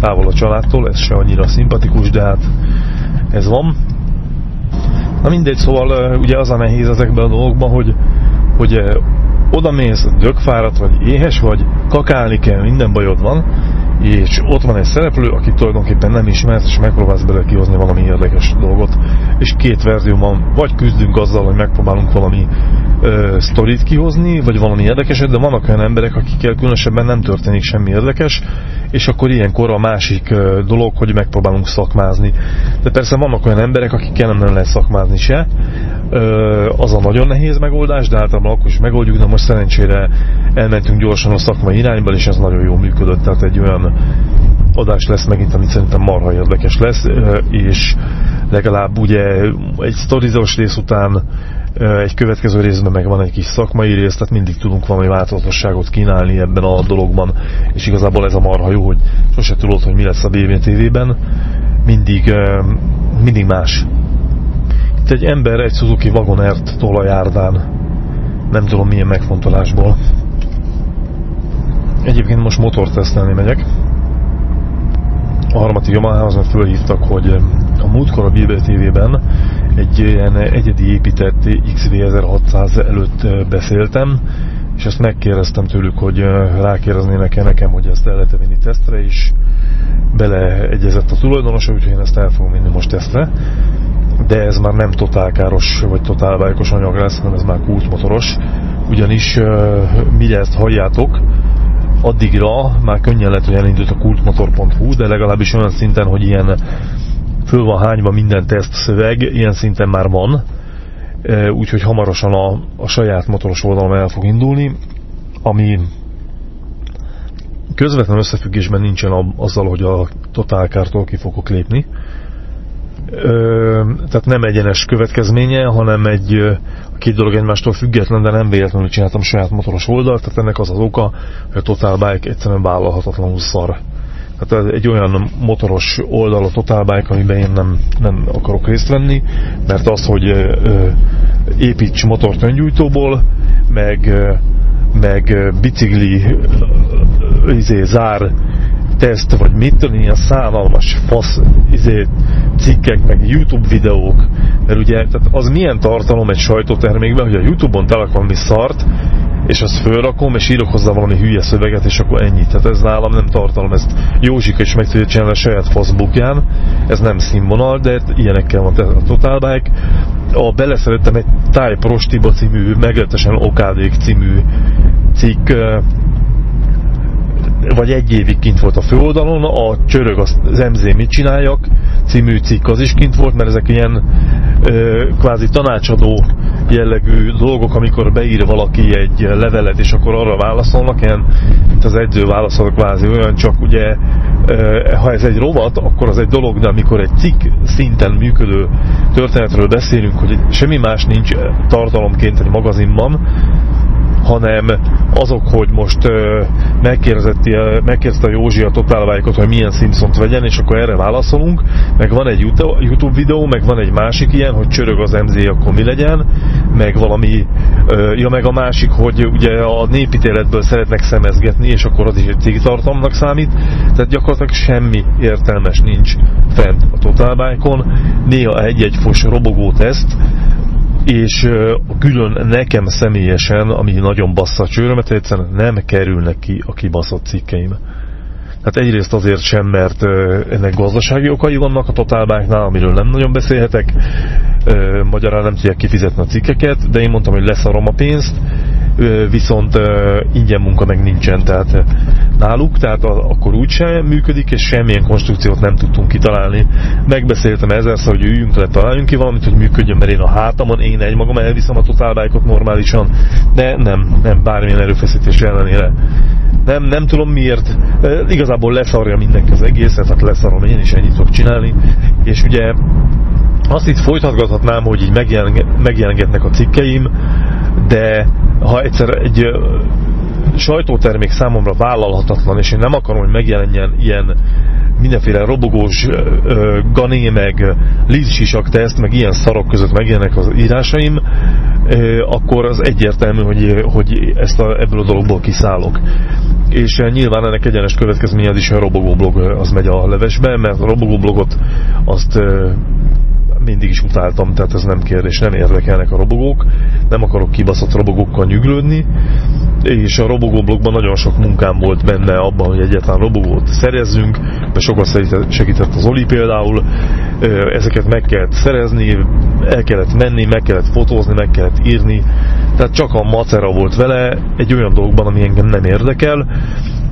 távol a családtól, ez se annyira szimpatikus, de hát ez van. Na mindegy, szóval ugye az a nehéz ezekben a dolgokban, hogy, hogy oda mész, dögfáradt vagy, éhes vagy, kakálni kell, minden bajod van, és ott van egy szereplő, aki tulajdonképpen nem ismert, és megpróbálsz bele kihozni valami érdekes dolgot, és két verzió van, vagy küzdünk azzal, hogy megpróbálunk valami ö, sztorit kihozni, vagy valami érdekeset, de vannak olyan emberek, akikkel különösebben nem történik semmi érdekes, és akkor ilyenkor a másik ö, dolog, hogy megpróbálunk szakmázni. De persze vannak olyan emberek, akikkel nem, nem lehet szakmázni se, ö, az a nagyon nehéz megoldás, de általában akkor is megoldjuk, de most szerencsére elmentünk gyorsan a szakmai irányba, és ez nagyon jól működött, tehát egy olyan adás lesz megint, amit szerintem marha érdekes lesz, és legalább ugye egy sztorizós rész után egy következő részben meg van egy kis szakmai rész, tehát mindig tudunk valami változatosságot kínálni ebben a dologban, és igazából ez a marha jó, hogy sose tudod, hogy mi lesz a BBTV-ben, mindig, mindig más. Itt egy ember egy Suzuki Wagonert tol a járdán, nem tudom milyen megfontolásból. Egyébként most motortesztelni megyek. A harmadik Yamaha-hoz fölhívtak, hogy a múltkor a BBTV-ben egy ilyen egyedi épített XV1600 előtt beszéltem, és ezt megkérdeztem tőlük, hogy rákérdeznének-e nekem, hogy ezt el lehet -e vinni tesztre, és beleegyezett a tulajdonos, úgyhogy én ezt el fogom vinni most tesztre. De ez már nem totálkáros vagy totálbájkos anyag lesz, hanem ez már kultmotoros. Ugyanis, mire ezt halljátok, addigra már könnyen lehet, hogy elindult a kultmotor.hu, de legalábbis olyan szinten, hogy ilyen föl van hányva minden teszt szöveg, ilyen szinten már van, e, úgyhogy hamarosan a, a saját motoros oldalon el fog indulni, ami közvetlen összefüggésben nincsen azzal, hogy a totálkártól ki fogok lépni. Ö, tehát nem egyenes következménye, hanem egy két dolog egymástól független, de nem véletlenül csináltam saját motoros oldalt, tehát ennek az az oka, hogy a Total Bike egyszerűen vállalhatatlanul szar. Tehát egy olyan motoros oldal a Total Bike, amiben én nem, nem akarok részt venni, mert az, hogy ö, építs motort öngyújtóból, meg, meg bicikli izé, zár teszt, vagy mit tudom, ilyen szánalmas fasz izé, cikkek, meg YouTube videók, mert ugye tehát az milyen tartalom egy sajtótermékben, hogy a YouTube-on telek valami szart, és azt fölrakom, és írok hozzá valami hülye szöveget, és akkor ennyi. Tehát ez nálam nem tartalom, ezt Józsika is meg tudja csinálni a saját Facebookján, ez nem színvonal, de ilyenekkel van a Total Bike. A beleszerettem egy Táj Prostiba című, meglehetősen okádék című cikk, vagy egy évig kint volt a főoldalon, a Csörög az MZ mit csináljak című cikk az is kint volt, mert ezek ilyen kvázi tanácsadó jellegű dolgok, amikor beír valaki egy levelet, és akkor arra válaszolnak, ilyen, mint az egyző válaszol kvázi olyan, csak ugye ha ez egy rovat, akkor az egy dolog, de amikor egy cikk szinten működő történetről beszélünk, hogy semmi más nincs tartalomként egy magazinban, hanem azok, hogy most megkérdezte a Józsi a Totálvájkot, hogy milyen Simpsont vegyen, és akkor erre válaszolunk, meg van egy YouTube videó, meg van egy másik ilyen, hogy csörög az MZ, akkor mi legyen, meg valami, ja meg a másik, hogy ugye a népítéletből szeretnek szemezgetni, és akkor az is egy cégtartalomnak számít, tehát gyakorlatilag semmi értelmes nincs fent a Totálbájkon, néha egy-egy fos robogó teszt, és külön nekem személyesen, ami nagyon bassza a csőrömet, egyszerűen nem kerülnek ki a kibaszott cikkeim. Hát egyrészt azért sem, mert ennek gazdasági okai vannak a totálbáknál, amiről nem nagyon beszélhetek, magyarán nem tudják kifizetni a cikkeket, de én mondtam, hogy leszarom a pénzt, viszont ingyen munka meg nincsen, tehát náluk, tehát akkor úgysem működik, és semmilyen konstrukciót nem tudtunk kitalálni. Megbeszéltem ezerszer, hogy üljünk le, találjunk ki valamit, hogy működjön, mert én a hátamon, én egy magam elviszem a totálbájkot normálisan, de nem, nem bármilyen erőfeszítés ellenére. Nem, nem tudom miért, igazából leszarja mindenki az egészet, hát leszarom, én is ennyit tudok csinálni, és ugye azt itt folytatgathatnám, hogy így megjelengetnek a cikkeim, de ha egyszer egy sajtótermék számomra vállalhatatlan, és én nem akarom, hogy megjelenjen ilyen mindenféle robogós gané, meg lizsisak teszt, meg ilyen szarok között megjelennek az írásaim, akkor az egyértelmű, hogy, hogy ezt a, ebből a dologból kiszállok. És nyilván ennek egyenes következménye az is, hogy a robogóblog az megy a levesbe, mert a robogóblogot azt mindig is utáltam, tehát ez nem kérdés, nem érdekelnek a robogók, nem akarok kibaszott robogókkal nyüglődni, és a robogó blogban nagyon sok munkám volt benne abban, hogy egyáltalán robogót szerezzünk, mert sokat segített az Oli például, ezeket meg kellett szerezni, el kellett menni, meg kellett fotózni, meg kellett írni, tehát csak a macera volt vele egy olyan dologban, ami engem nem érdekel,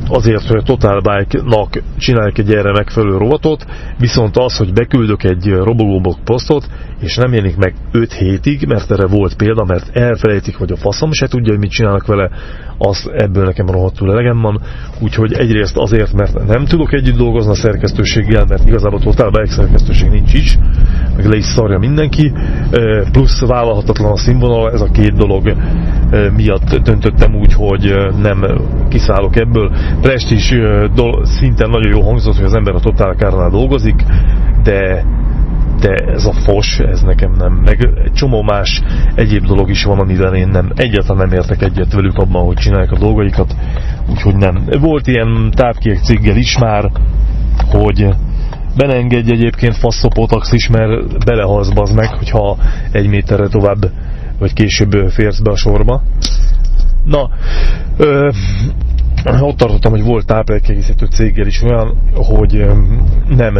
azért, hogy a Total Bike-nak csinálják egy erre megfelelő rovatot, viszont az, hogy beküldök egy robogóblog posztot, és nem jelenik meg 5 hétig, mert erre volt példa, mert elfelejtik, vagy a faszom se tudja, hogy mit csinálnak vele, az ebből nekem rohadtul elegem van. Úgyhogy egyrészt azért, mert nem tudok együtt dolgozni a szerkesztőséggel, mert igazából Total Bike szerkesztőség nincs is, meg le is szarja mindenki, plusz vállalhatatlan a színvonal, ez a két dolog miatt döntöttem úgy, hogy nem kiszállok ebből. Prest is szinten nagyon jó hangzott, hogy az ember a Total Kárnál dolgozik, de de ez a fos, ez nekem nem. Meg egy csomó más egyéb dolog is van, amivel én nem, egyáltalán nem értek egyet velük abban, hogy csinálják a dolgaikat, úgyhogy nem. Volt ilyen távkiek ciggel is már, hogy belengedj egyébként faszopótax is, mert belehalsz bazd meg, hogyha egy méterre tovább vagy később férsz be a sorba. Na, ö, ott tartottam, hogy volt táplálékegészítő céggel is olyan, hogy nem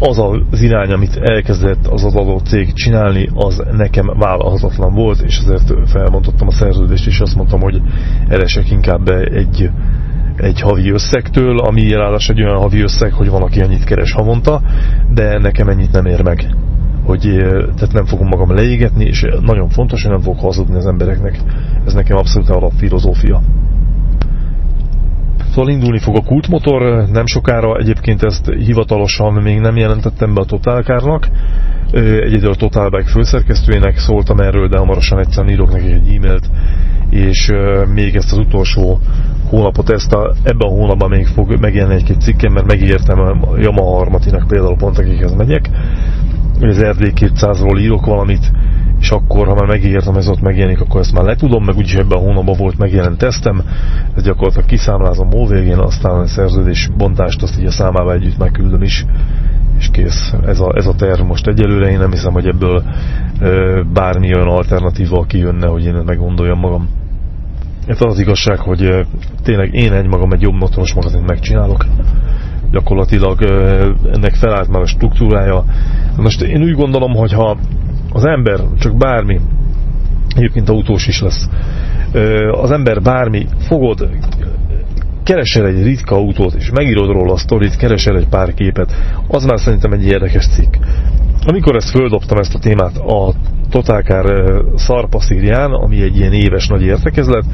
az az irány, amit elkezdett az az adott cég csinálni, az nekem vállalhatatlan volt, és ezért felmondottam a szerződést, és azt mondtam, hogy eresek inkább egy, egy havi összegtől, ami ráadásul egy olyan havi összeg, hogy van, aki annyit keres havonta, de nekem ennyit nem ér meg hogy tehát nem fogom magam leégetni, és nagyon fontos, hogy nem fogok hazudni az embereknek. Ez nekem abszolút alapfilozófia. Szóval indulni fog a kultmotor, nem sokára egyébként ezt hivatalosan még nem jelentettem be a Totálkárnak. Egyedül a Totalbike főszerkesztőjének szóltam erről, de hamarosan egyszerűen írok neki egy e-mailt, és még ezt az utolsó hónapot, ezt a, ebben a hónapban még fog megjelenni egy-két cikkem, mert megígértem a Yamaha Armatinak például pont akikhez megyek, az RD200-ról írok valamit, és akkor, ha már megígértem, ez ott megjelenik, akkor ezt már letudom, meg úgyis ebben a hónapban volt megjelent tesztem, ez gyakorlatilag kiszámlázom hol végén, aztán a szerződés bontást azt így a számába együtt megküldöm is, és kész. Ez a, ez a terv most egyelőre, én nem hiszem, hogy ebből ö, bármi olyan alternatíva kijönne, hogy én meggondoljam magam. Ez az igazság, hogy ö, tényleg én egy magam egy jobb motoros magazint megcsinálok. Gyakorlatilag ö, ennek felállt már a struktúrája. Most én úgy gondolom, hogy ha az ember, csak bármi, egyébként autós is lesz, az ember bármi, fogod, keresel egy ritka autót, és megírod róla a sztorit, keresel egy pár képet, az már szerintem egy érdekes cikk. Amikor ezt földobtam ezt a témát a Totálkár szarpaszírján, ami egy ilyen éves nagy értekezlet,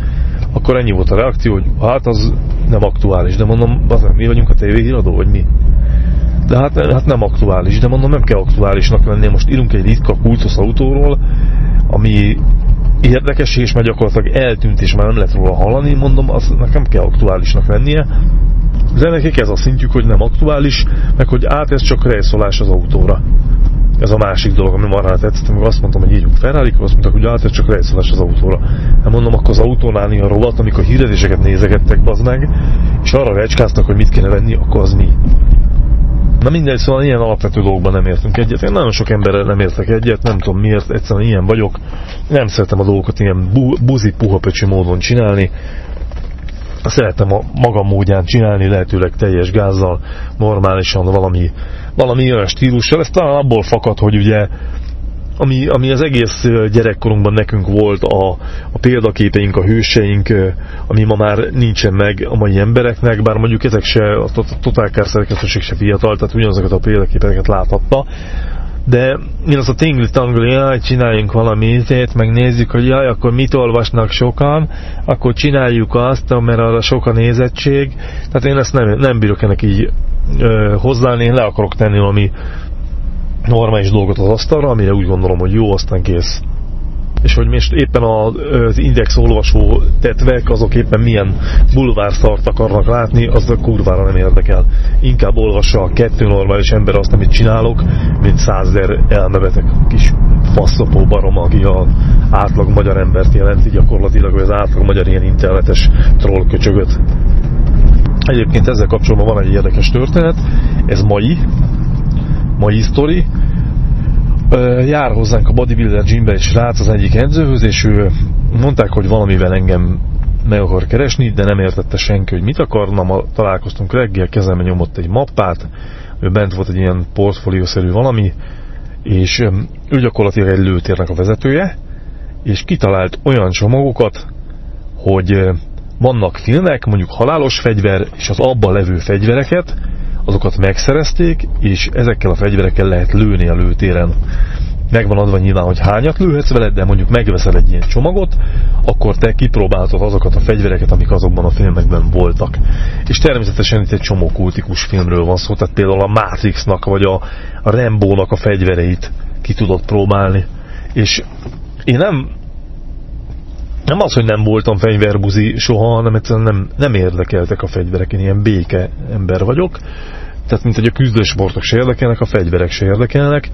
akkor ennyi volt a reakció, hogy hát az nem aktuális, de mondom, az mi vagyunk a tévéhíradó, vagy mi? De hát, hát nem aktuális, de mondom, nem kell aktuálisnak lenni. Most írunk egy ritka kultusz autóról, ami érdekes, és már gyakorlatilag eltűnt, és már nem lehet róla hallani, mondom, az nekem kell aktuálisnak lennie. De nekik ez a szintjük, hogy nem aktuális, meg hogy át ez csak rejszolás az autóra. Ez a másik dolog, ami marha tetszett, amikor azt mondtam, hogy írjuk ferrari azt mondták, hogy át ez csak rejszolás az autóra. Hát mondom, akkor az autónál a rovat, amikor hirdetéseket nézegettek, bazd meg, és arra recskáztak, hogy mit kéne venni, akkor az mi. Na mindegy, szóval ilyen alapvető dolgokban nem értünk egyet. Én nagyon sok emberrel nem értek egyet, nem tudom miért, egyszerűen ilyen vagyok. Nem szeretem a dolgokat ilyen bu buzi puhapöcsi módon csinálni. Szeretem a magam módján csinálni, lehetőleg teljes gázzal, normálisan, valami, valami olyan stílussal. Ez talán abból fakad, hogy ugye ami, ami az egész gyerekkorunkban nekünk volt a, a példaképeink, a hőseink, ami ma már nincsen meg a mai embereknek, bár mondjuk ezek se, a totálkár szerkesztőség se fiatal, tehát ugyanazokat a példaképeket láthatta, de mi az a tingli tangli, jaj, csináljunk valami ízét, meg nézzük, hogy jaj, akkor mit olvasnak sokan, akkor csináljuk azt, mert arra sok a nézettség. Tehát én ezt nem, nem bírok ennek így ö, hozzáállni, én le akarok tenni valami normális dolgot az asztalra, amire úgy gondolom, hogy jó, aztán kész. És hogy most éppen az index olvasó tetvek, azok éppen milyen bulvárszart akarnak látni, az a kurvára nem érdekel. Inkább olvassa a kettő normális ember azt, amit csinálok, mint százezer elmebeteg kis faszapó barom, aki a átlag magyar embert jelenti gyakorlatilag, vagy az átlag magyar ilyen internetes trollköcsögöt. Egyébként ezzel kapcsolatban van egy érdekes történet, ez mai, mai sztori. Jár hozzánk a bodybuilder gymbe egy srác az egyik edzőhöz, és ő mondták, hogy valamivel engem meg akar keresni, de nem értette senki, hogy mit akar. Na, ma találkoztunk reggel, kezembe nyomott egy mappát, ő bent volt egy ilyen portfóliószerű valami, és ő gyakorlatilag egy lőtérnek a vezetője, és kitalált olyan csomagokat, hogy vannak filmek, mondjuk halálos fegyver, és az abban levő fegyvereket azokat megszerezték, és ezekkel a fegyverekkel lehet lőni a lőtéren. Megvan adva nyilván, hogy hányat lőhetsz veled, de mondjuk megveszel egy ilyen csomagot, akkor te kipróbáltad azokat a fegyvereket, amik azokban a filmekben voltak. És természetesen itt egy csomó kultikus filmről van szó, tehát például a Matrixnak vagy a, a Rambónak a fegyvereit ki tudod próbálni. És én nem nem az, hogy nem voltam fegyverbuzi soha, hanem egyszerűen nem, nem érdekeltek a fegyverek. Én ilyen béke ember vagyok. Tehát, mint hogy a küzdősportok se érdekelnek, a fegyverek se érdekelnek,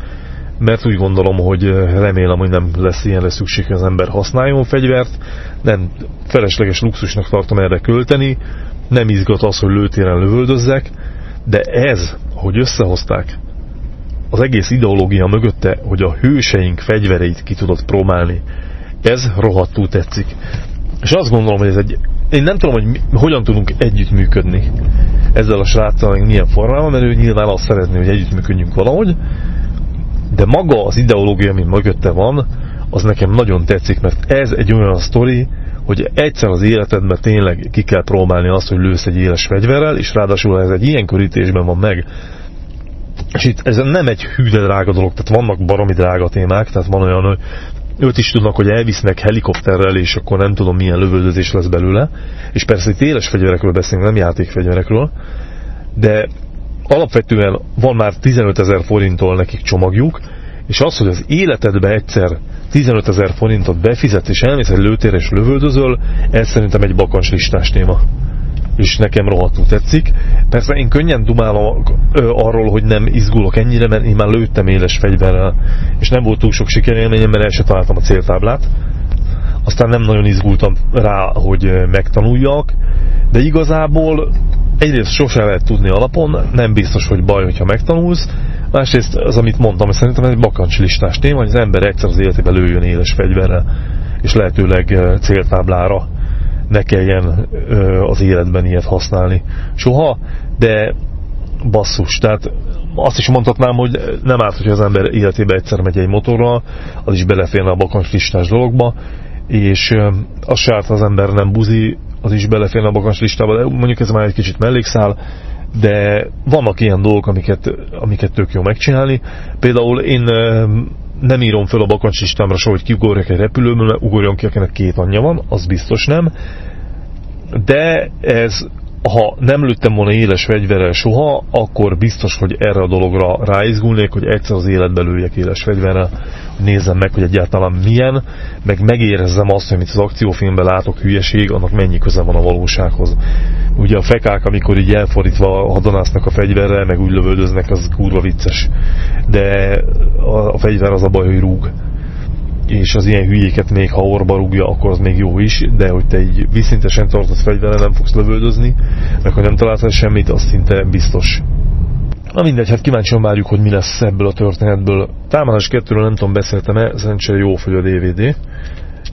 mert úgy gondolom, hogy remélem, hogy nem lesz ilyenre szükség, hogy az ember használjon fegyvert. Nem felesleges luxusnak tartom erre költeni, nem izgat az, hogy lőtéren lövöldözzek, de ez, hogy összehozták, az egész ideológia mögötte, hogy a hőseink fegyvereit ki tudod próbálni, ez rohadtul tetszik. És azt gondolom, hogy ez egy... Én nem tudom, hogy mi, hogyan tudunk együttműködni ezzel a sráccal, milyen formában, mert ő nyilván azt szeretné, hogy együttműködjünk valahogy, de maga az ideológia, ami mögötte van, az nekem nagyon tetszik, mert ez egy olyan sztori, hogy egyszer az életedben tényleg ki kell próbálni azt, hogy lősz egy éles fegyverrel, és ráadásul ez egy ilyen körítésben van meg, és itt ez nem egy hű drága dolog, tehát vannak baromi drága témák, tehát van olyan, hogy őt is tudnak, hogy elvisznek helikopterrel, és akkor nem tudom milyen lövöldözés lesz belőle. És persze itt éles fegyverekről beszélünk, nem játékfegyverekről. De alapvetően van már 15 ezer forinttól nekik csomagjuk, és az, hogy az életedbe egyszer 15 ezer forintot befizetsz, és elmész egy lőtér és lövöldözöl, ez szerintem egy bakancslistás téma és nekem rohadtul tetszik. Persze én könnyen dumálok arról, hogy nem izgulok ennyire, mert én már lőttem éles fegyverrel, és nem volt túl sok sikerélményem, mert el sem találtam a céltáblát. Aztán nem nagyon izgultam rá, hogy megtanuljak, de igazából egyrészt sose lehet tudni alapon, nem biztos, hogy baj, hogyha megtanulsz, másrészt az, amit mondtam, szerintem egy bakancslistás téma, hogy az ember egyszer az életében lőjön éles fegyverrel, és lehetőleg céltáblára ne kelljen az életben ilyet használni. Soha, de basszus, tehát azt is mondhatnám, hogy nem árt, hogy az ember életébe egyszer megy egy motorral, az is beleférne a bakancs listás dologba, és az se árt, az ember nem buzi, az is beleférne a bakancs listába, de mondjuk ez már egy kicsit mellékszál, de vannak ilyen dolgok, amiket, amiket tök jó megcsinálni. Például én nem írom fel a bakancslistámra soha, hogy kiugorjak egy repülőből, mert ugorjon ki, akinek két anyja van, az biztos nem. De ez ha nem lőttem volna éles fegyverrel soha, akkor biztos, hogy erre a dologra ráizgulnék, hogy egyszer az életbe lőjek éles fegyverrel, nézzem meg, hogy egyáltalán milyen, meg megérezzem azt, hogy amit az akciófilmben látok hülyeség, annak mennyi köze van a valósághoz. Ugye a fekák, amikor így elfordítva hadonásznak a fegyverrel, meg úgy lövöldöznek, az kurva vicces. De a, fegyver az a baj, hogy rúg és az ilyen hülyéket még ha orba rúgja, akkor az még jó is, de hogy te egy viszintesen tartott fegyverrel nem fogsz lövöldözni, meg ha nem találtál semmit, az szinte biztos. Na mindegy, hát kíváncsian várjuk, hogy mi lesz ebből a történetből. Támadás 2-ről nem tudom, beszéltem-e, szerencsére jó fogy a DVD.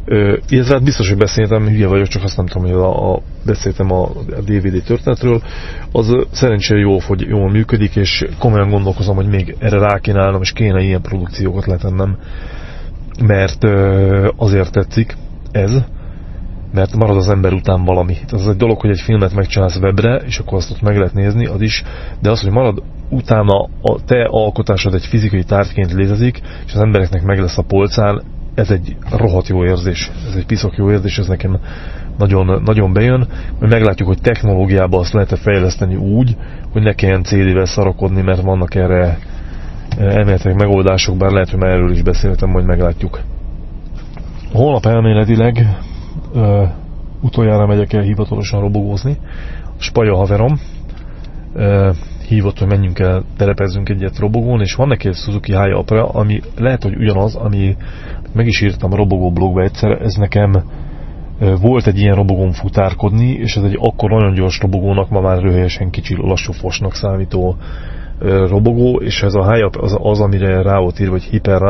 Ö, hát biztos, hogy beszéltem, hülye vagyok, csak azt nem tudom, hogy a, a, beszéltem a, a DVD történetről. Az szerencsére jó, hogy jól működik, és komolyan gondolkozom, hogy még erre rá kéne állnom, és kéne ilyen produkciókat letennem mert azért tetszik ez, mert marad az ember után valami. Az egy dolog, hogy egy filmet megcsinálsz webre, és akkor azt ott meg lehet nézni, az is, de az, hogy marad utána a te alkotásod egy fizikai tárgyként létezik, és az embereknek meg lesz a polcán, ez egy rohadt jó érzés, ez egy piszok jó érzés, ez nekem nagyon, nagyon bejön, mert meglátjuk, hogy technológiában azt lehet -e fejleszteni úgy, hogy ne kelljen CD-vel szarakodni, mert vannak erre elméletileg megoldások, bár lehet, hogy már erről is beszéltem, majd meglátjuk. Holnap elméletileg ö, utoljára megyek el hivatalosan robogózni. A Spaja haverom ö, hívott, hogy menjünk el, terepezzünk egyet robogón, és van neki egy Suzuki Apra, ami lehet, hogy ugyanaz, ami meg is írtam a robogó blogba egyszer, ez nekem volt egy ilyen robogón futárkodni, és ez egy akkor nagyon gyors robogónak, ma már röhelyesen kicsi lassú fosnak számító robogó, és ez a high az, az, amire rá volt írva, hogy Hyper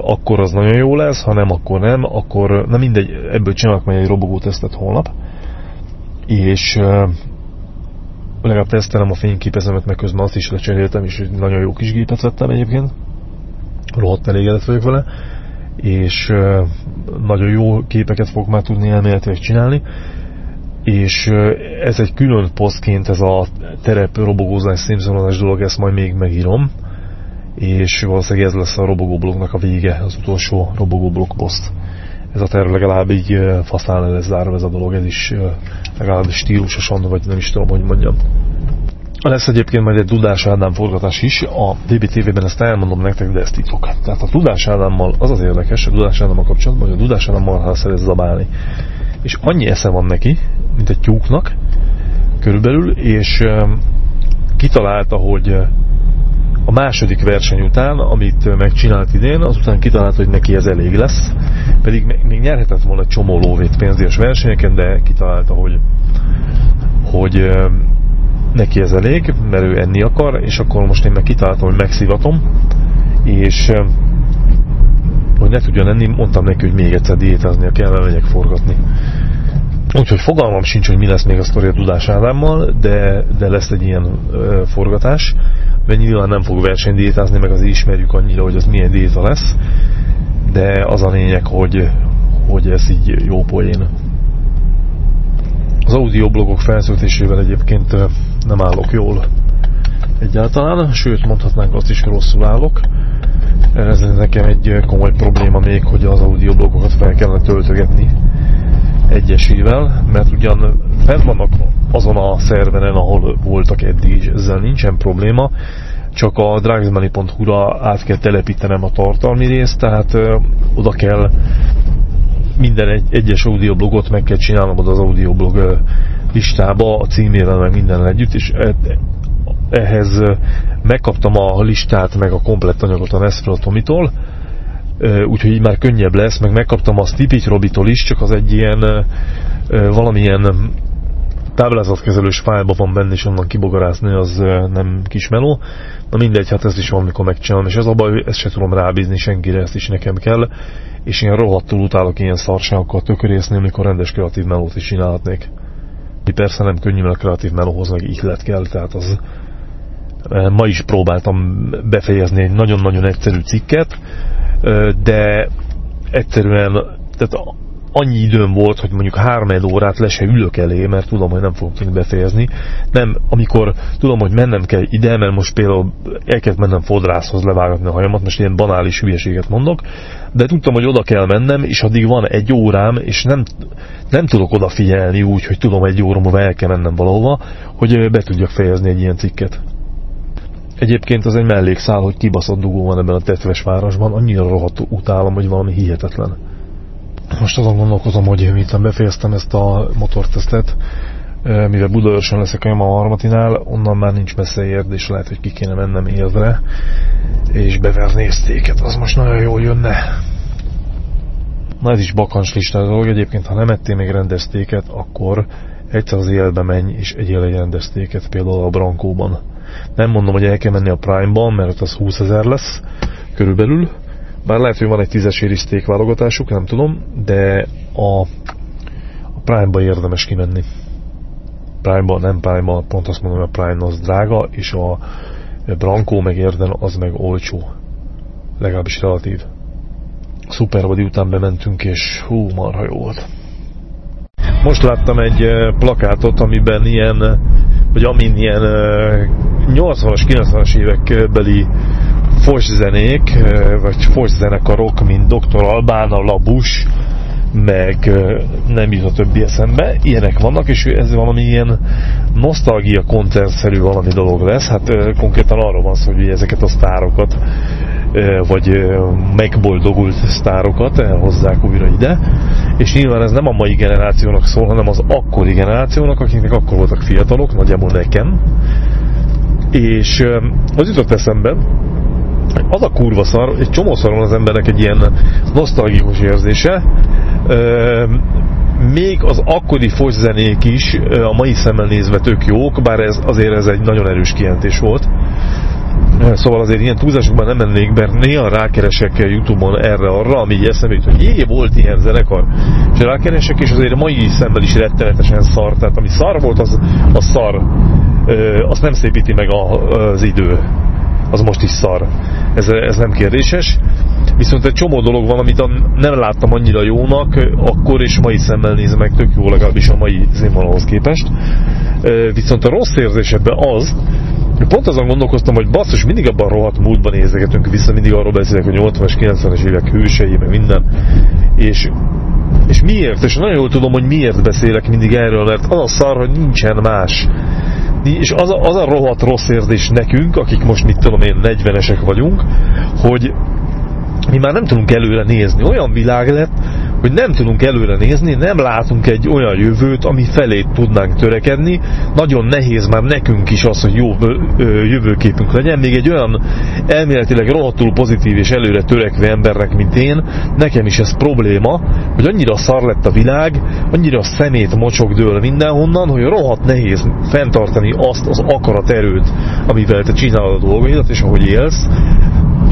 akkor az nagyon jó lesz, ha nem, akkor nem, akkor nem mindegy, ebből csinálok majd egy robogó tesztet holnap, és ö, legalább tesztelem a fényképezemet, meg közben azt is lecseréltem, és nagyon jó kis gépet vettem egyébként, rohadt elégedett vagyok vele, és nagyon jó képeket fog már tudni elméletileg csinálni, és ez egy külön posztként ez a terep robogózás, szimszonozás dolog, ezt majd még megírom, és valószínűleg ez lesz a robogóblognak a vége, az utolsó robogóblog poszt. Ez a terv legalább így faszán lesz zárva ez a dolog, ez is legalább stílusosan, vagy nem is tudom, hogy mondjam. Lesz egyébként majd egy Dudás Ádám forgatás is, a DBTV-ben ezt elmondom nektek, de ezt titok. Tehát a Dudás Ádámmal az az érdekes, a Dudás Ádámmal kapcsolatban, hogy a Dudás Ádámmal szeret zabálni. És annyi esze van neki, mint egy tyúknak körülbelül, és kitalálta, hogy a második verseny után, amit megcsinált idén, azután kitalálta, hogy neki ez elég lesz, pedig még nyerhetett volna csomó lóvét pénzés versenyeken, de kitalálta, hogy, hogy neki ez elég, mert ő enni akar, és akkor most én meg kitaláltam, hogy megszivatom, és hogy ne tudjon enni, mondtam neki, hogy még egyszer diétáznia kell, megyek forgatni. Úgyhogy fogalmam sincs, hogy mi lesz még a sztori a Dudás Ádámmal, de, de lesz egy ilyen ö, forgatás, mert nyilván nem fog versenydiétázni, meg azért ismerjük annyira, hogy az milyen diéta lesz, de az a lényeg, hogy, hogy ez így jó poén. Az audioblogok felszöltésével egyébként nem állok jól egyáltalán, sőt mondhatnánk azt is, hogy rosszul állok. Ez nekem egy komoly probléma még, hogy az audioblogokat fel kellene töltögetni egyesével, mert ugyan fent vannak azon a szerveren, ahol voltak eddig is, ezzel nincsen probléma, csak a drugsmoney.hu-ra át kell telepítenem a tartalmi részt, tehát ö, oda kell minden egy, egyes audioblogot meg kell csinálnom oda az audioblog listába, a címével meg minden együtt, és e, ehhez megkaptam a listát, meg a komplett anyagot a Nesfero Tomitól, úgyhogy így már könnyebb lesz, meg megkaptam a Stipich Robitól is, csak az egy ilyen valamilyen táblázatkezelős fájlban van benne, és onnan kibogarászni, az nem kis meló. Na mindegy, hát ezt is valamikor megcsinálom, és ez a baj, ezt se tudom rábízni senkire, ezt is nekem kell, és én rohadtul utálok ilyen szarságokkal tökörészni, amikor rendes kreatív melót is csinálhatnék. Persze nem könnyű, mert a kreatív melóhoz meg ihlet kell, tehát az ma is próbáltam befejezni egy nagyon-nagyon egyszerű cikket, de egyszerűen tehát annyi időm volt, hogy mondjuk három órát le se ülök elé, mert tudom, hogy nem fogok tudni befejezni. Nem, amikor tudom, hogy mennem kell ide, mert most például elkezd mennem fodrászhoz levágatni a hajamat, most ilyen banális hülyeséget mondok, de tudtam, hogy oda kell mennem, és addig van egy órám, és nem, nem tudok odafigyelni úgy, hogy tudom, egy óra múlva el kell mennem valahova, hogy be tudjak fejezni egy ilyen cikket. Egyébként az egy mellékszál, hogy kibaszott dugó van ebben a tetves városban, annyira rohadt utálom, hogy valami hihetetlen. Most azon gondolkozom, hogy miután befejeztem ezt a motortesztet, mivel Budaörsön leszek a Marmatinál, onnan már nincs messze érd, és lehet, hogy ki kéne mennem érdre, és beverni sztéket, az most nagyon jól jönne. Na ez is bakancs lista dolog, egyébként ha nem ettél még rendeztéket, akkor egyszer az életbe menj, és egyél egy rendeztéket, például a Brankóban. Nem mondom, hogy el kell menni a Prime-ban, mert az 20 ezer lesz körülbelül, bár lehet, hogy van egy tízeséri steak válogatásuk, nem tudom, de a, a Prime-ba érdemes kimenni. Prime-ba, nem Prime-ba, pont azt mondom, hogy a Prime az drága, és a Branko meg érden az meg olcsó. Legalábbis relatív. Szuperbody után bementünk, és hú, marha jó volt. Most láttam egy plakátot, amiben ilyen, vagy amin ilyen 80-as, eh, 90-as évekbeli fos zenék, eh, vagy fos zenekarok, mint Dr. Albán, a Labus, meg nem jut a többi eszembe, ilyenek vannak, és ez valami ilyen nosztalgia koncertszerű valami dolog lesz, hát konkrétan arról van szó, hogy ezeket a sztárokat, vagy megboldogult sztárokat elhozzák újra ide, és nyilván ez nem a mai generációnak szól, hanem az akkori generációnak, akiknek akkor voltak fiatalok, nagyjából nekem, és az jutott eszembe, az a kurva szar, egy csomószor van az embernek egy ilyen nosztalgikus érzése, még az akkori zenék is a mai szemmel nézve tök jók, bár ez azért ez egy nagyon erős kijelentés volt. Szóval azért ilyen túlzásokban nem mennék, mert néha rákeresek Youtube-on erre-arra, ami így eszembe jut, hogy jé, volt ilyen zenekar. És rákeresek, és azért a mai szemmel is rettenetesen szar. Tehát ami szar volt, az, az szar. Azt nem szépíti meg az idő az most is szar. Ez, ez nem kérdéses. Viszont egy csomó dolog van, amit nem láttam annyira jónak, akkor és mai szemmel nézem meg tök jó legalábbis a mai színvonalhoz képest. Viszont a rossz érzés ebben az, Pont azon gondolkoztam, hogy basszus, mindig abban rohadt múltban nézegetünk vissza, mindig arról beszélek, hogy 80-as, 90-es évek hősei, meg minden. És, és miért? És nagyon jól tudom, hogy miért beszélek mindig erről, mert az a szar, hogy nincsen más és az a, az a rohadt rossz érzés nekünk, akik most mit tudom én 40-esek vagyunk, hogy mi már nem tudunk előre nézni. Olyan világ lett, hogy nem tudunk előre nézni, nem látunk egy olyan jövőt, ami felé tudnánk törekedni. Nagyon nehéz már nekünk is az, hogy jó jövőképünk legyen. Még egy olyan elméletileg rohadtul pozitív és előre törekvő embernek, mint én, nekem is ez probléma, hogy annyira szar lett a világ, annyira szemét mocsok dől mindenhonnan, hogy rohadt nehéz fenntartani azt az akarat erőt, amivel te csinálod a dolgaidat, és ahogy élsz,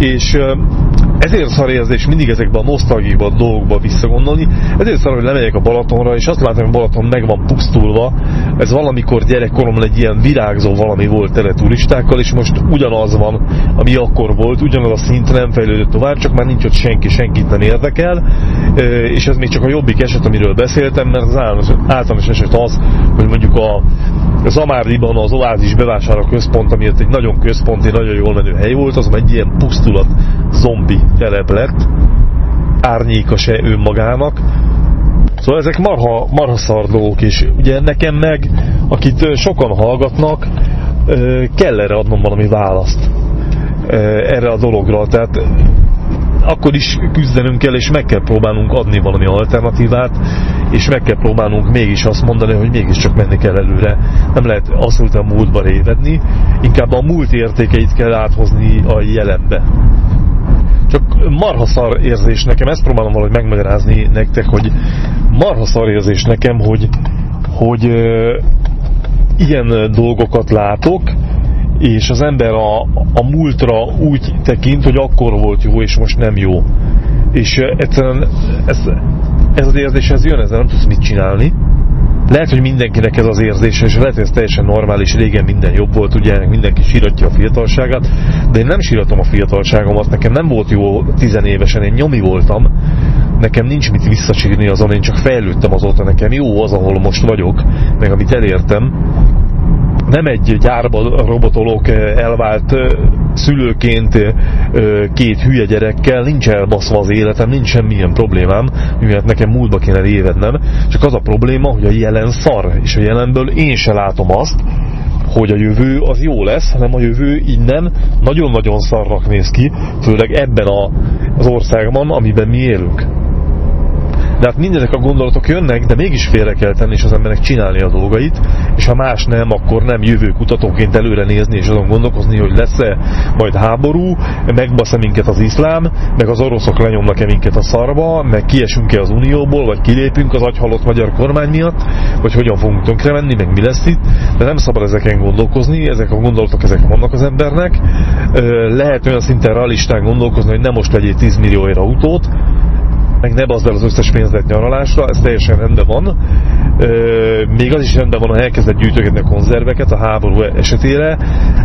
és ezért szar érzés mindig ezekben a nosztalgiakban dolgokba visszagondolni, ezért szar, hogy lemegyek a Balatonra, és azt látom, hogy Balaton meg van pusztulva, ez valamikor gyerekkoromban egy ilyen virágzó valami volt tele turistákkal, és most ugyanaz van, ami akkor volt, ugyanaz a szint nem fejlődött tovább, csak már nincs ott senki, senkit nem érdekel, és ez még csak a jobbik eset, amiről beszéltem, mert az általános eset az, hogy mondjuk a Zamárdiban az Oázis bevásárló központ, ami egy nagyon központi, nagyon jól menő hely volt, az egy ilyen pusztulat zombi telep lett, árnyéka se önmagának. Szóval ezek marha, marha szar dolgok, és ugye nekem meg, akit sokan hallgatnak, kell erre adnom valami választ erre a dologra. Tehát akkor is küzdenünk kell, és meg kell próbálnunk adni valami alternatívát, és meg kell próbálnunk mégis azt mondani, hogy mégiscsak menni kell előre. Nem lehet abszolút a múltba révedni, inkább a múlt értékeit kell áthozni a jelenbe. Csak marha szar érzés nekem, ezt próbálom valahogy megmagyarázni nektek, hogy marha szar érzés nekem, hogy, hogy ilyen dolgokat látok, és az ember a, a múltra úgy tekint, hogy akkor volt jó, és most nem jó. És egyszerűen ez, ez az érzés, ez jön, ezzel nem tudsz mit csinálni. Lehet, hogy mindenkinek ez az érzés, és lehet, hogy ez teljesen normális, régen minden jobb volt, ugye mindenki síratja a fiatalságát, de én nem síratom a fiatalságomat, nekem nem volt jó tizenévesen, én nyomi voltam, nekem nincs mit visszasírni azon, én csak fejlődtem azóta, nekem jó az, ahol most vagyok, meg amit elértem, nem egy gyárban robotolok elvált szülőként két hülye gyerekkel, nincs elbaszva az életem, nincs semmilyen problémám, mivel nekem múltba kéne évednem, csak az a probléma, hogy a jelen szar, és a jelenből én se látom azt, hogy a jövő az jó lesz, hanem a jövő innen nagyon-nagyon szarrak néz ki, főleg ebben a, az országban, amiben mi élünk. De hát mindezek a gondolatok jönnek, de mégis félre kell tenni és az embernek csinálni a dolgait, és ha más nem, akkor nem jövőkutatóként előre nézni és azon gondolkozni, hogy lesz-e majd háború, megbasz-e minket az iszlám, meg az oroszok lenyomnak-e minket a szarba, meg kiesünk-e az unióból, vagy kilépünk az agyhalott magyar kormány miatt, vagy hogyan fogunk tönkre menni, meg mi lesz itt, de nem szabad ezeken gondolkozni, ezek a gondolatok ezek vannak az embernek. Lehet olyan szinten realistán gondolkozni, hogy nem most vegyél 10 millióért autót, meg ne bazd el az összes pénzet nyaralásra, ez teljesen rendben van. Még az is rendben van, ha elkezdett gyűjtögetni a konzerveket a háború esetére,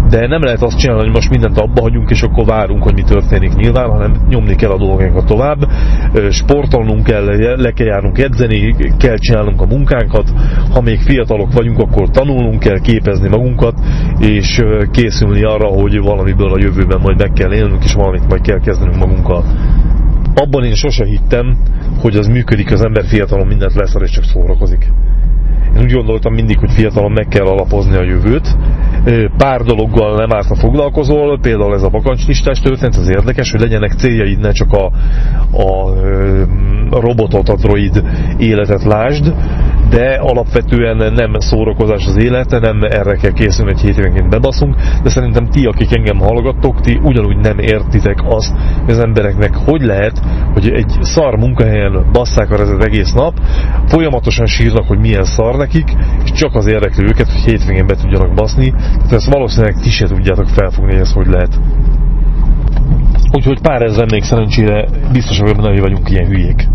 de nem lehet azt csinálni, hogy most mindent abba hagyunk, és akkor várunk, hogy mi történik nyilván, hanem nyomni kell a dolgánkat tovább. Sportolnunk kell, le kell járnunk edzeni, kell csinálnunk a munkánkat. Ha még fiatalok vagyunk, akkor tanulnunk kell, képezni magunkat, és készülni arra, hogy valamiből a jövőben majd meg kell élnünk, és valamit majd kell kezdenünk magunkkal abban én sose hittem, hogy az működik, az ember fiatalon mindent leszar és csak szórakozik. Én úgy gondoltam mindig, hogy fiatalon meg kell alapozni a jövőt. Pár dologgal nem árt a foglalkozol, például ez a bakancslistás történet, az érdekes, hogy legyenek céljaid, ne csak a, a, a robotot, a droid életet lásd, de alapvetően nem szórakozás az élete, nem erre kell készülni, hogy hétvénként bebaszunk, de szerintem ti, akik engem hallgattok, ti ugyanúgy nem értitek azt, hogy az embereknek hogy lehet, hogy egy szar munkahelyen basszák a rezet egész nap, folyamatosan sírnak, hogy milyen szar nekik, és csak az érdekli őket, hogy hétvégén be tudjanak baszni, tehát ezt valószínűleg ti se tudjátok felfogni, hogy ez hogy lehet. Úgyhogy pár ezer még szerencsére biztos, hogy nem vagyunk ilyen hülyék.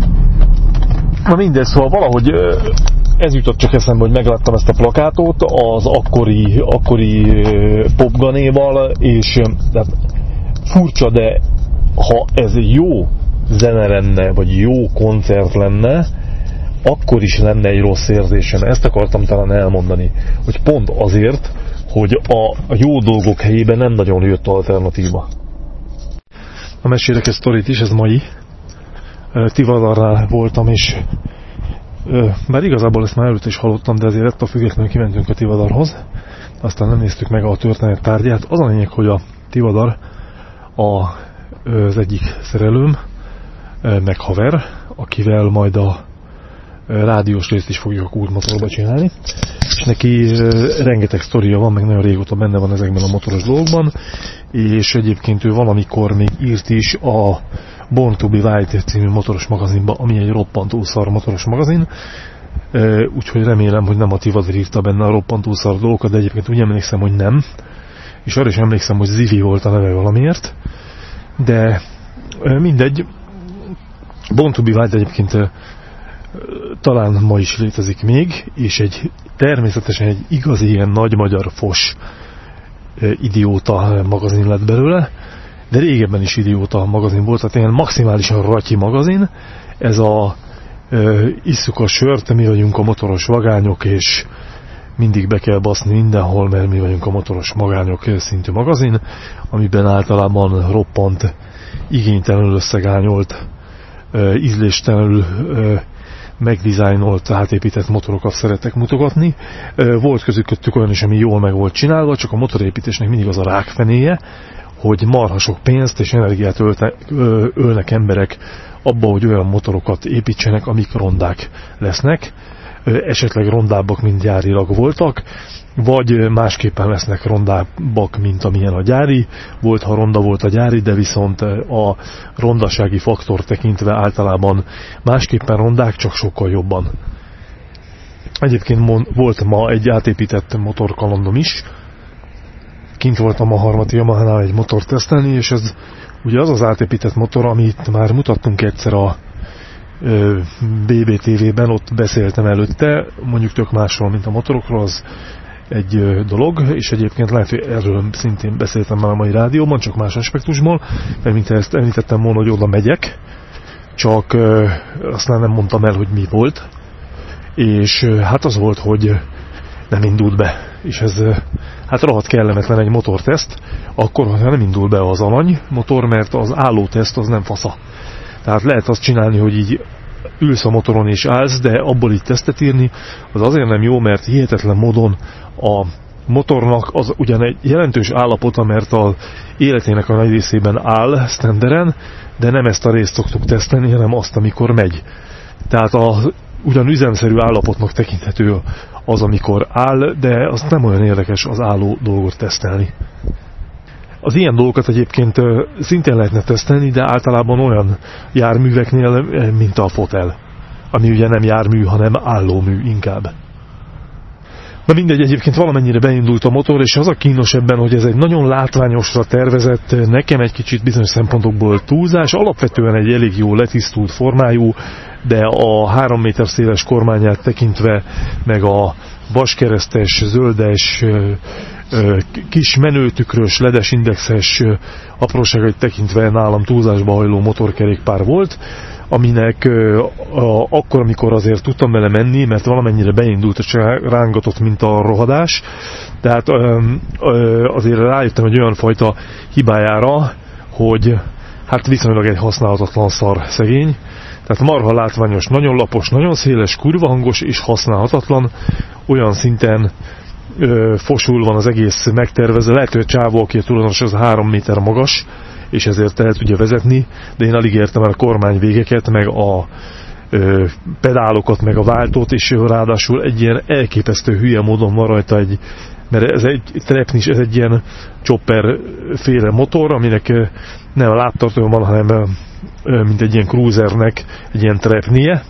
Na mindegy, szóval valahogy ez jutott csak eszembe, hogy megláttam ezt a plakátot az akkori, akkori popganéval, és tehát furcsa, de ha ez jó zene lenne, vagy jó koncert lenne, akkor is lenne egy rossz érzésem. Ezt akartam talán elmondani, hogy pont azért, hogy a, jó dolgok helyében nem nagyon jött alternatíva. A mesélek egy sztorit is, ez mai. Tivadarnál voltam, és bár igazából ezt már előtt is hallottam, de ezért ettől függetlenül kimentünk a Tivadarhoz. Aztán nem néztük meg a történet tárgyát. Az a lényeg, hogy a Tivadar a, az egyik szerelőm, meg haver, akivel majd a rádiós részt is fogjuk a kurmotorba csinálni. És neki rengeteg sztoria van, meg nagyon régóta benne van ezekben a motoros dolgokban, és egyébként ő valamikor még írt is a Born to be Wild című motoros magazinba, ami egy roppantó szar motoros magazin, úgyhogy remélem, hogy nem a Tivadir írta benne a roppantó szar dolgokat, de egyébként úgy emlékszem, hogy nem, és arra is emlékszem, hogy Zivi volt a neve valamiért, de mindegy, Born to be egyébként talán ma is létezik még, és egy természetesen egy igazi ilyen nagy magyar fos idióta magazin lett belőle, de régebben is idióta magazin volt, tehát ilyen maximálisan ratyi magazin, ez a ö, isszuk a sört, mi vagyunk a motoros vagányok, és mindig be kell baszni mindenhol, mert mi vagyunk a motoros magányok szintű magazin, amiben általában roppant, igénytelenül összegányolt, ízléstelenül megdizájnolt, átépített motorokat szeretek mutogatni. Volt közöttük olyan is, ami jól meg volt csinálva, csak a motorépítésnek mindig az a rákfenéje, hogy marha sok pénzt és energiát ölte, ölnek emberek abba, hogy olyan motorokat építsenek, amik rondák lesznek, esetleg rondábbak, mint gyárilag voltak, vagy másképpen lesznek rondábbak, mint amilyen a gyári volt, ha ronda volt a gyári, de viszont a rondasági faktor tekintve általában másképpen rondák, csak sokkal jobban. Egyébként volt ma egy átépített motorkalandom is, kint voltam a harmati Yamaha-nál egy motort tesztelni, és ez ugye az az átépített motor, amit már mutattunk egyszer a BBTV-ben, ott beszéltem előtte, mondjuk tök másról, mint a motorokról, az egy dolog, és egyébként lehet, hogy erről szintén beszéltem már a mai rádióban, csak más aspektusból, mert mint ezt említettem volna, hogy oda megyek, csak aztán nem mondtam el, hogy mi volt, és hát az volt, hogy nem indult be, és ez hát rohadt kellemetlen egy motorteszt, akkor ha nem indul be az alany motor, mert az állóteszt az nem fasza. Tehát lehet azt csinálni, hogy így ülsz a motoron és állsz, de abból így tesztet írni, az azért nem jó, mert hihetetlen módon a motornak az ugyan egy jelentős állapota, mert a életének a nagy részében áll standeren, de nem ezt a részt szoktuk tesztelni, hanem azt, amikor megy. Tehát a ugyan üzemszerű állapotnak tekinthető az, amikor áll, de az nem olyan érdekes az álló dolgot tesztelni. Az ilyen dolgokat egyébként szintén lehetne tesztelni, de általában olyan járműveknél, mint a fotel, ami ugye nem jármű, hanem állómű inkább. Na mindegy, egyébként valamennyire beindult a motor, és az a kínos ebben, hogy ez egy nagyon látványosra tervezett, nekem egy kicsit bizonyos szempontokból túlzás, alapvetően egy elég jó letisztult formájú, de a három méter széles kormányát tekintve, meg a vaskeresztes, zöldes, kis menőtükrös, ledes indexes apróságait tekintve nálam túlzásba hajló motorkerékpár volt, aminek akkor, amikor azért tudtam vele menni, mert valamennyire beindult, és rángatott, mint a rohadás, tehát azért rájöttem egy olyan fajta hibájára, hogy hát viszonylag egy használhatatlan szar szegény, tehát marha látványos, nagyon lapos, nagyon széles, kurva hangos és használhatatlan, olyan szinten ö, fosul van az egész megtervezve. Lehet, hogy a csávó, aki a tulajdonos, az három méter magas, és ezért el tudja vezetni, de én alig értem el a kormány végeket, meg a ö, pedálokat, meg a váltót, és ráadásul egy ilyen elképesztő hülye módon van rajta egy, mert ez egy trepnis, ez egy ilyen chopper féle motor, aminek nem a lábtartó van, hanem mint egy ilyen cruisernek egy ilyen trepnie,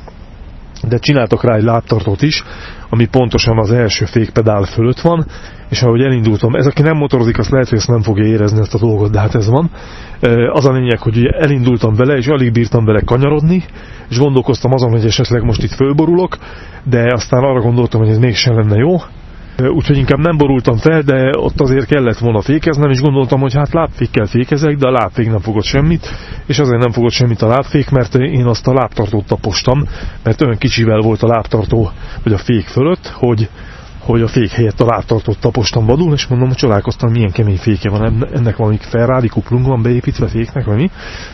de csináltak rá egy lábtartót is, ami pontosan az első fékpedál fölött van, és ahogy elindultam, ez aki nem motorozik, azt lehet, hogy ezt nem fogja érezni ezt a dolgot, de hát ez van. Az a lényeg, hogy elindultam vele, és alig bírtam vele kanyarodni, és gondolkoztam azon, hogy esetleg most itt fölborulok, de aztán arra gondoltam, hogy ez mégsem lenne jó, úgyhogy inkább nem borultam fel, de ott azért kellett volna fékeznem, és gondoltam, hogy hát lábfékkel fékezek, de a lábfék nem fogott semmit, és azért nem fogott semmit a lábfék, mert én azt a lábtartót tapostam, mert olyan kicsivel volt a lábtartó, vagy a fék fölött, hogy, hogy a fék helyett a lábtartót tapostam vadul, és mondom, hogy csodálkoztam, milyen kemény féke van, ennek valami Ferrari kuplung van beépítve féknek, vagy mi,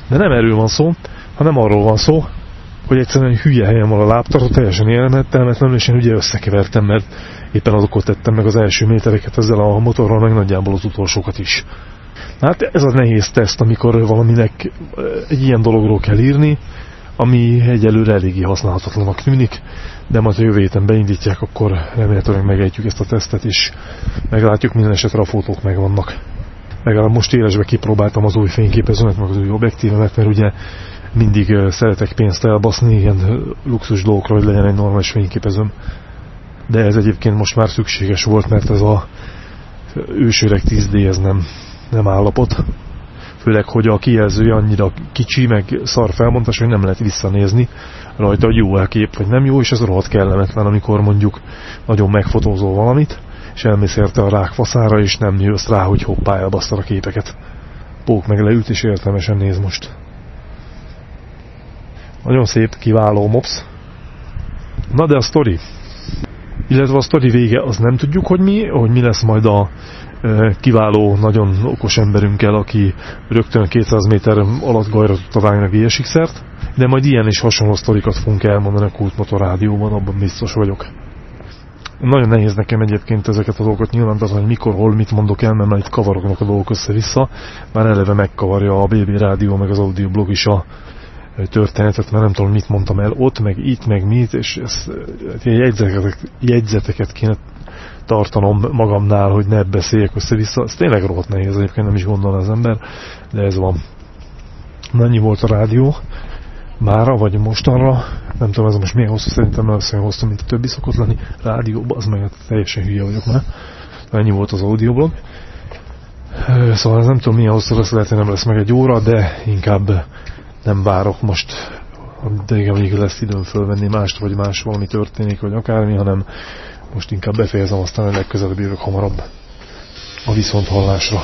de nem erről van szó, hanem arról van szó, hogy egyszerűen hülye helyen van a lábtartó, teljesen élmetlenül, és én ugye összekevertem, mert éppen azokat tettem meg az első métereket ezzel a motorral, meg nagyjából az utolsókat is. Hát ez a nehéz teszt, amikor valaminek egy ilyen dologról kell írni, ami egyelőre eléggé használhatatlanak tűnik, de majd a jövő héten beindítják, akkor remélhetőleg megejtjük ezt a tesztet, és meglátjuk, minden esetre a fotók megvannak. Legalább most élesbe kipróbáltam az új fényképezőmet, meg az új objektívemet, mert ugye mindig szeretek pénzt elbaszni, ilyen luxus dolgokra, hogy legyen egy normális fényképezőm de ez egyébként most már szükséges volt, mert ez a ősöreg 10D ez nem, nem állapot. Főleg, hogy a kijelzője annyira kicsi, meg szar felmontás, hogy nem lehet visszanézni rajta, hogy jó a kép, vagy nem jó, és ez rohadt kellemetlen, amikor mondjuk nagyon megfotózol valamit, és elmész érte a rákfaszára, és nem jössz rá, hogy hoppá, elbasztad a képeket. Pók meg leült, és értelmesen néz most. Nagyon szép, kiváló mops. Na de a sztori illetve a sztori vége az nem tudjuk, hogy mi, hogy mi lesz majd a kiváló, nagyon okos emberünkkel, aki rögtön 200 méter alatt gajra tudta vágni a GSX-ert, de majd ilyen és hasonló sztorikat fogunk elmondani a Kult Motor Rádióban, abban biztos vagyok. Nagyon nehéz nekem egyébként ezeket a dolgokat nyilvántartani, hogy mikor, hol, mit mondok el, mert már itt kavarognak a dolgok össze-vissza. Már eleve megkavarja a BB Rádió, meg az audioblog is a történetet, mert nem tudom, mit mondtam el ott, meg itt, meg mit, és ez, jegyzeteket, jegyzeteket kéne tartanom magamnál, hogy ne beszéljek össze-vissza. Ez tényleg rohadt nehéz, egyébként nem is gondolna az ember, de ez van. Mennyi volt a rádió? Mára, vagy mostanra? Nem tudom, ez most milyen hosszú, szerintem olyan hosszú, mint a többi szokott lenni. Rádióban, az meg teljesen hülye vagyok már. Ennyi volt az audioblog. Szóval nem tudom milyen hosszú lesz, lehet, hogy nem lesz meg egy óra, de inkább nem várok most, de mondjuk lesz időm fölvenni mást, vagy más valami történik, vagy akármi, hanem most inkább befejezem, aztán a legközelebb jövök hamarabb a viszont hallásra.